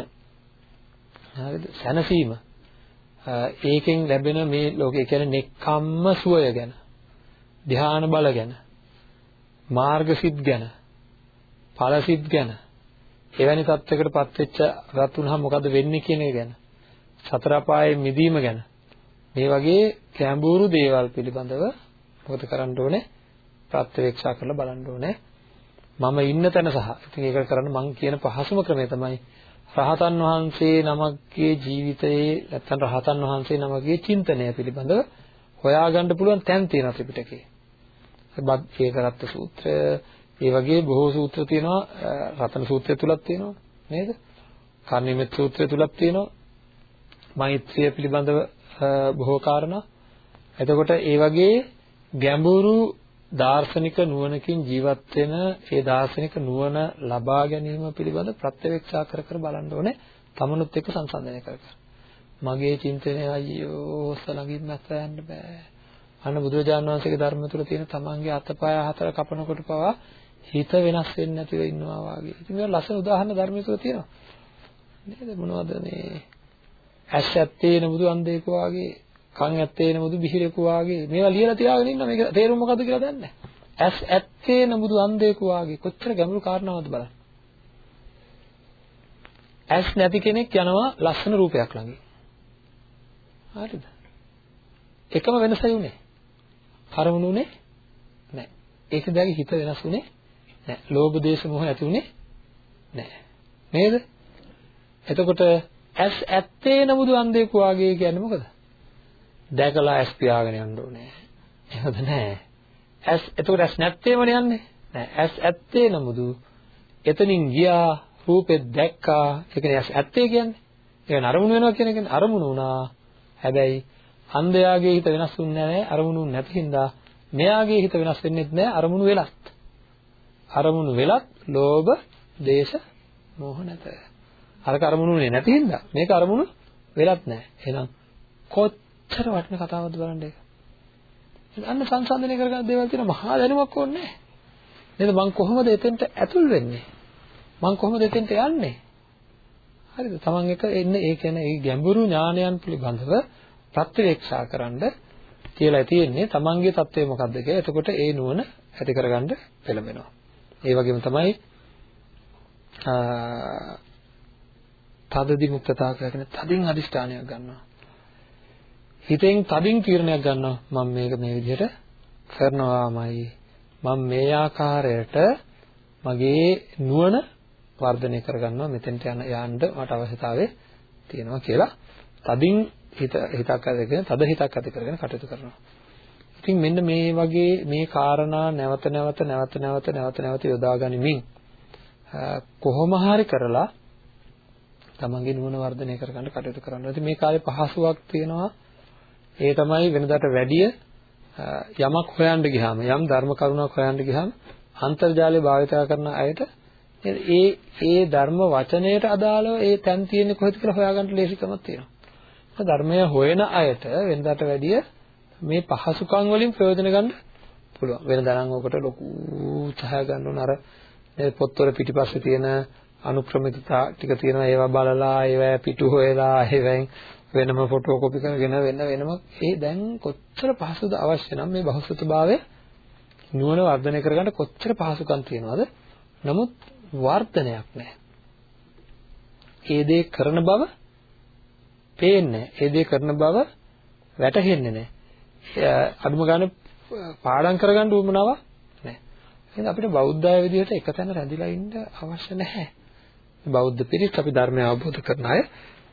හරිද? සැනසීම. ඒකෙන් ලැබෙන මේ ලෝකේ කියන්නේ නෙක්ඛම්ම සුවය ගැන ධ්‍යාන බල ගැන මාර්ගසිත ගැන ඵලසිත ගැන එවැනි තත්යකටපත් වෙච්ච රත් වුණාම මොකද වෙන්නේ කියන එක ගැන සතර අපායේ මිදීම ගැන මේ වගේ ගැඹුරු දේවල් පිළිබඳව මොකද කරන්න ඕනේ? ප්‍රත්‍යවේක්ෂා කරලා බලන්න ඕනේ. මම ඉන්න තැන සහ ඉතින් ඒක කරන්න මම කියන පහසුම ක්‍රමය තමයි රහතන් වහන්සේ නමක්ගේ ජීවිතයේ නැත්නම් රහතන් වහන්සේ නමගේ චින්තනය පිළිබඳව හොයාගන්න පුළුවන් තැන් තියෙනවා ත්‍රිපිටකේ. ඒකරත්ත සූත්‍රය, ඒ වගේ බොහෝ සූත්‍ර තියෙනවා රතන සූත්‍රය තුලක් තියෙනවා නේද? කර්ණිමෙත් සූත්‍රය තුලක් තියෙනවා. මෛත්‍රිය පිළිබඳව බොහෝ කාරණා. එතකොට ඒ වගේ ගැඹුරු දාර්ශනික නුවණකින් ජීවත් වෙන ඒ දාර්ශනික නුවණ ලබා ගැනීම පිළිබඳ ප්‍රත්‍යවේක්ෂා කර කර බලන්න ඕනේ තමනුත් එක්ක සංසන්දනය කර කර. මගේ චින්තනය අයියෝ සලඟින් නැත යන්න බෑ. අන්න බුදුරජාණන් වහන්සේගේ ධර්ම තුල තියෙන තමන්ගේ අතපය හතර කපනකොට පවා හිත වෙනස් වෙන්නේ නැතිව ඉන්නවා වාගේ. ඉතින් මේවා ලස්සන උදාහරණ ධර්මයේ තුල තියෙනවා. නේද මොනවද මේ ඇස් ඇත්තේ නමුදු අන්ධයෙකු වාගේ කන් ඇත්තේ නමුදු බිහිරෙකු වාගේ මේවා ලියලා තියාගෙන ඉන්න මේක තේරුම මොකද්ද කියලා දන්නේ නැහැ. ඇස් ඇත්තේ නමුදු අන්ධයෙකු වාගේ කොච්චර ගැඹුරු කාරණාවක්ද බලන්න. ඇස් නැති කෙනෙක් යනවා ලස්සන රූපයක් ළඟින්. හරිද? එකම වෙනසයි උනේ. අරමුණු උනේ නැහැ. ඒක දැගේ හිත වෙනස් උනේ නැහැ. ලෝභ දේශ මොහ ඇති උනේ නැහැ. නේද? එතකොට ඇස් ඇත්තේ නමුදු අන්ධයෙකු වාගේ කියන්නේ මොකද? දැකලා ඇස් පියාගෙන යන්න ඕනේ. එහෙමද නැහැ. ඇස් එතකොට ඇස් නැත්තේමනේ යන්නේ. නෑ ඇස් ඇත්තේ නමුදු එතනින් ගියා රූපෙත් දැක්කා. ඒ කියන්නේ ඇස් ඇත්තේ කියන්නේ. ඒ අරමුණු වෙනවා කියන එකනේ අරමුණු වුණා. හැබැයි අන්ධයාගේ හිත වෙනස් වුන්නේ නැහැ අරමුණු නැති හින්දා මෙයාගේ හිත වෙනස් වෙන්නේ නැහැ අරමුණු වෙලත්. අරමුණු වෙලත් ලෝභ, දේශ, මෝහ නැත. අරක අරමුණුනේ නැති හින්දා මේක අරමුණු වෙලත් නැහැ. එහෙනම් කොත් කොච්චර වටින කතාවක්ද බලන්න ඒක. අන්න සංසන්දනය කරගන්න දේවල් තියෙන මහා දැනුමක් ඕනේ නේද? මං කොහොමද එතෙන්ට ඇතුල් වෙන්නේ? මං කොහොමද එතෙන්ට යන්නේ? හරිද? Taman එක එන්න ඒ කියන්නේ ඒ ගැඹුරු ඥානයන් පිළිබඳව ප්‍රත්‍යවේක්ෂා කරන්න කියලා තියෙන්නේ Tamanගේ தත්ත්වය මොකක්ද කියලා. එතකොට ඒ නුවණ ඇති කරගන්න පෙළඹෙනවා. ඒ වගේම තමයි තදදි මුක්තතාව කියන්නේ තදින් අදිෂ්ඨානයක් ගන්නවා. හිතෙන් තදින් තීරණයක් ගන්නවා මම මේක මේ විදිහට කරනවාමයි මම මේ ආකාරයට මගේ නුවණ වර්ධනය කරගන්නවා මෙතෙන්ට යන යන්න මට අවශ්‍යතාවය තියෙනවා කියලා තදින් හිත හිතක් ඇතිගෙන තද හිතක් ඇති කරගෙන කටයුතු කරනවා. ඉතින් මෙන්න මේ වගේ මේ කාරණා නැවත නැවත නැවත නැවත නැවත නැවත යොදා ගනිමින් කොහොම හරි කරලා තමන්ගේ නුවණ වර්ධනය කරගන්න කටයුතු කරනවා. ඉතින් මේ කාලේ පහසුවක් තියෙනවා ඒ තමයි වෙනදාට වැඩිය යමක් හොයන්න ගියාම යම් ධර්ම කරුණක් හොයන්න ගියාම අන්තර්ජාලය භාවිත කරන අයට ඒ ඒ ධර්ම වචනයට අදාළව ඒ තැන් තියෙන්නේ කොහෙද කියලා හොයාගන්න ලේසිකමක් තියෙනවා. ධර්මය හොයන අයට වෙනදාට වැඩිය මේ පහසුකම් වලින් ප්‍රයෝජන ගන්න පුළුවන්. වෙන දරන් ඔකට ලොකු උත්සාහ ගන්න ඕන අර පොත්වල පිටිපස්සේ තියෙන අනුක්‍රමිතතා ටික තියෙනවා ඒවා බලලා ඒවා පිටු හොයලා ඒවෙන් වෙනම ෆොටෝ කොපි කරගෙන වෙන වෙනම. ඒ දැන් කොච්චර පහසුද අවශ්‍ය නම් මේ බහුසුතභාවය නුවණ වර්ධනය කරගන්න කොච්චර පහසුකම් තියෙනවද? නමුත් වර්ධනයක් නැහැ. ඒ දේ කරන බව පේන්නේ ඒ දේ කරන බව වැටහෙන්නේ නැහැ. අදුම ගන්න පාඩම් කරගන්න උවමනාවක් නැහැ. එහෙනම් අපිට බෞද්ධය විදිහට එකතැන රැඳිලා ඉන්න අවශ්‍ය නැහැ. බෞද්ධ පිරිස් අපි ධර්මය අවබෝධ කරන අය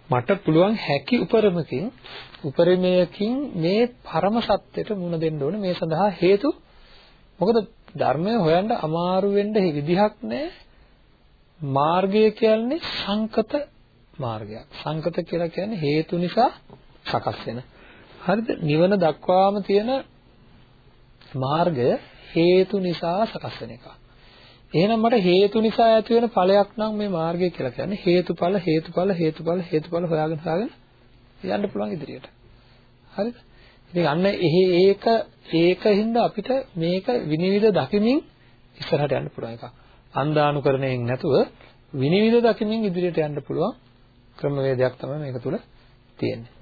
මට පුළුවන් හැකි උපරමකින් උපරිමයකින් මේ පරම සත්‍යයට මුණ දෙන්න ඕනේ. මේ සඳහා හේතු මොකද? ධර්මය හොයන්න අමාරු වෙන්න විදිහක් නැහැ මාර්ගය කියන්නේ සංකත මාර්ගයක්. සංකත කියලා කියන්නේ හේතු නිසා සකස් වෙන. හරිද? නිවන දක්වාම තියෙන මාර්ගය හේතු නිසා සකස් වෙන එකක් එහෙනම් මට හේතු නිසා ඇති වෙන ඵලයක් නම් මේ මාර්ගය කියලා කියන්නේ හේතුඵල හේතුඵල හේතුඵල හේතුඵල හොයාගෙන හොයාගෙන යන්න පුළුවන් ඉදිරියට. හරිද? ඉතින් අන්න එහි ඒක ඒකින්ද අපිට මේක විනිවිද දකිමින් ඉස්සරහට යන්න පුළුවන් එකක්. අන්දානුකරණයෙන් නැතුව විනිවිද දකිමින් ඉදිරියට යන්න පුළුවන් ක්‍රමවේදයක් තමයි මේක තුල තියෙන්නේ.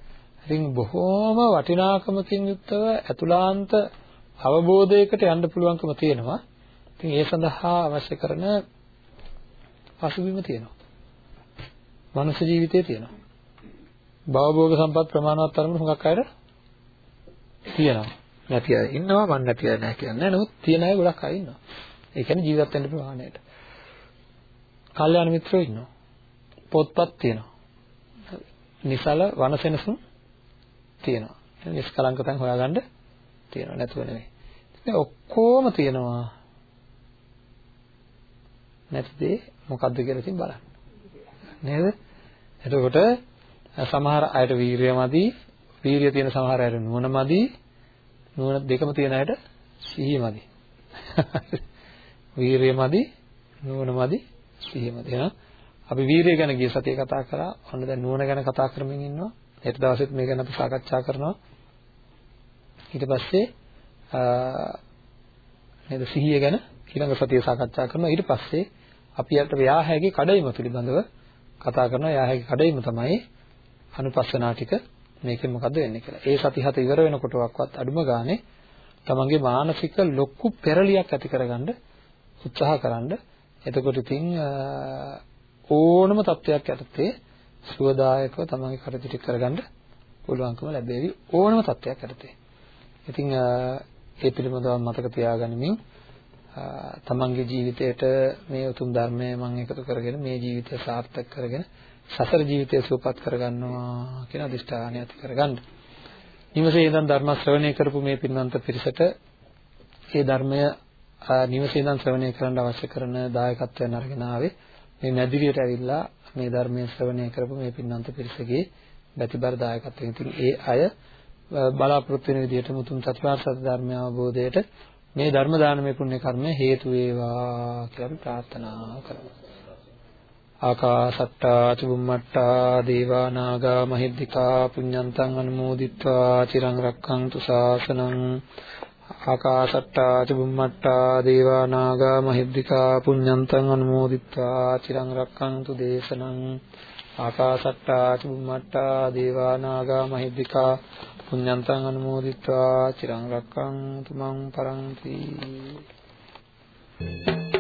ඉතින් බොහෝම වටිනාකමකින් යුක්තව අතුලාන්ත අවබෝධයකට යන්න පුළුවන්කම තියෙනවා. ඉතින් ඒ සඳහා අවශ්‍ය කරන පසුබිම තියෙනවා. මනුෂ්‍ය ජීවිතයේ තියෙනවා. භවභෝග සම්පත් ප්‍රමාණවත් තරමට හුඟක් අයර තියෙනවා. නැති අය ඉන්නවා මන් නැති අය නැහැ කියන්නේ. නමුත් තියෙන අය ගොඩක් අය ඉන්නවා. ඒ කියන්නේ ජීවත් වෙන්න ප්‍රමාණයට. කල්යාණ මිත්‍රයෝ ඉන්නවා. පොත්පත් තියෙනවා. නිසල වනසෙනසුන් තියෙනවා. නිස්කලංක තැන් හොයාගන්න තියෙනවා නැතුව නෙමෙයි. ඉතින් ඔක්කොම තියෙනවා. නැති දේ මොකද්ද කියලා ඉතින් බලන්න. නේද? එතකොට සමහර අයට වීරියමදි, වීරිය තියෙන සමහර අයට නුවණමදි, නුවණ දෙකම තියෙන අයට සිහියමදි. වීරියමදි, නුවණමදි, සිහියමදි. එහෙනම් අපි වීරිය ගැන ගිය සතියේ කතා කරා. ඔන්න දැන් නුවණ ගැන කතා කරමින් ඉන්නවා. හෙට දවසෙත් මේ ගැන අපි සාකච්ඡා කරනවා. ඊට පස්සේ නේද සිහිය ගැන ඊළඟ සතියේ සාකච්ඡා කරනවා. ඊට පස්සේ අපි යට ව්‍යා හැකි කඩයිම පිළිබඳව කතා කරනවා. යා හැකි කඩයිම තමයි අනුපස්සනා ටික මේකෙන් මොකද වෙන්නේ කියලා. ඒ සති හත ඉවර වෙනකොටවත් අඩුම ගානේ තමන්ගේ මානසික ලොකු පෙරලියක් ඇති කරගන්න උත්සාහ කරන්න. එතකොට ඉතින් ඕනම තත්වයක් යටතේ සුවදායකව තමන්ගේ කටයුතු ටික කරගන්න පුළුවන්කම ලැබෙවි ඕනම තත්වයක් යටතේ. ඉතින් ඒ පිළිබඳව මතක තියාගනිමින් තමන්ගේ ජීවිතයට මේ උතුම් ධර්මය මම එකතු කරගෙන මේ ජීවිතය සාර්ථක කරගෙන සසර ජීවිතය සුවපත් කරගන්නවා කියන අදිෂ්ඨානය ඇති කරගන්න. නිවසේ ඉඳන් ධර්ම ශ්‍රවණය කරපු මේ පින්වන්ත පිරිසට ඒ ධර්මය නිවසේ ඉඳන් ශ්‍රවණය කරන්න අවශ්‍ය කරන දායකත්වයන් අරගෙන ආවේ මේ මැදිරියට ඇවිල්ලා මේ ධර්මයේ ශ්‍රවණය කරපු මේ පින්වන්ත පිරිසගේ බැතිබර දායකත්වයෙන් ඉතින් ඒ අය බලාපොරොත්තු වෙන විදිහට මුතුන් චතුරාර්ය සත්‍ය ධර්මය අවබෝධයට මේ ධර්ම දානමය පුණ්‍ය කර්මය හේතු වේවා කියලා අපි ප්‍රාර්ථනා කරමු. ආකාසට්ටා චුම්මට්ටා දේවා නාග මහිද්దికා පුඤ්ඤන්තං අනුමෝදිත්වා චිරං රක්ඛන්තු ශාසනං ආකාසට්ටා චුම්මට්ටා දේවා නාග මහිද්దికා පුඤ්ඤන්තං අනුමෝදිත්වා චිරං රක්ඛන්තු දේශනං ආකාසට්ටා චුම්මට්ටා දේවා නාග මහිද්దికා පුඤ්ඤන්තං අනුමෝදිත්වා චිරං රක්ඛන්තු මං පරන්ති Thank you.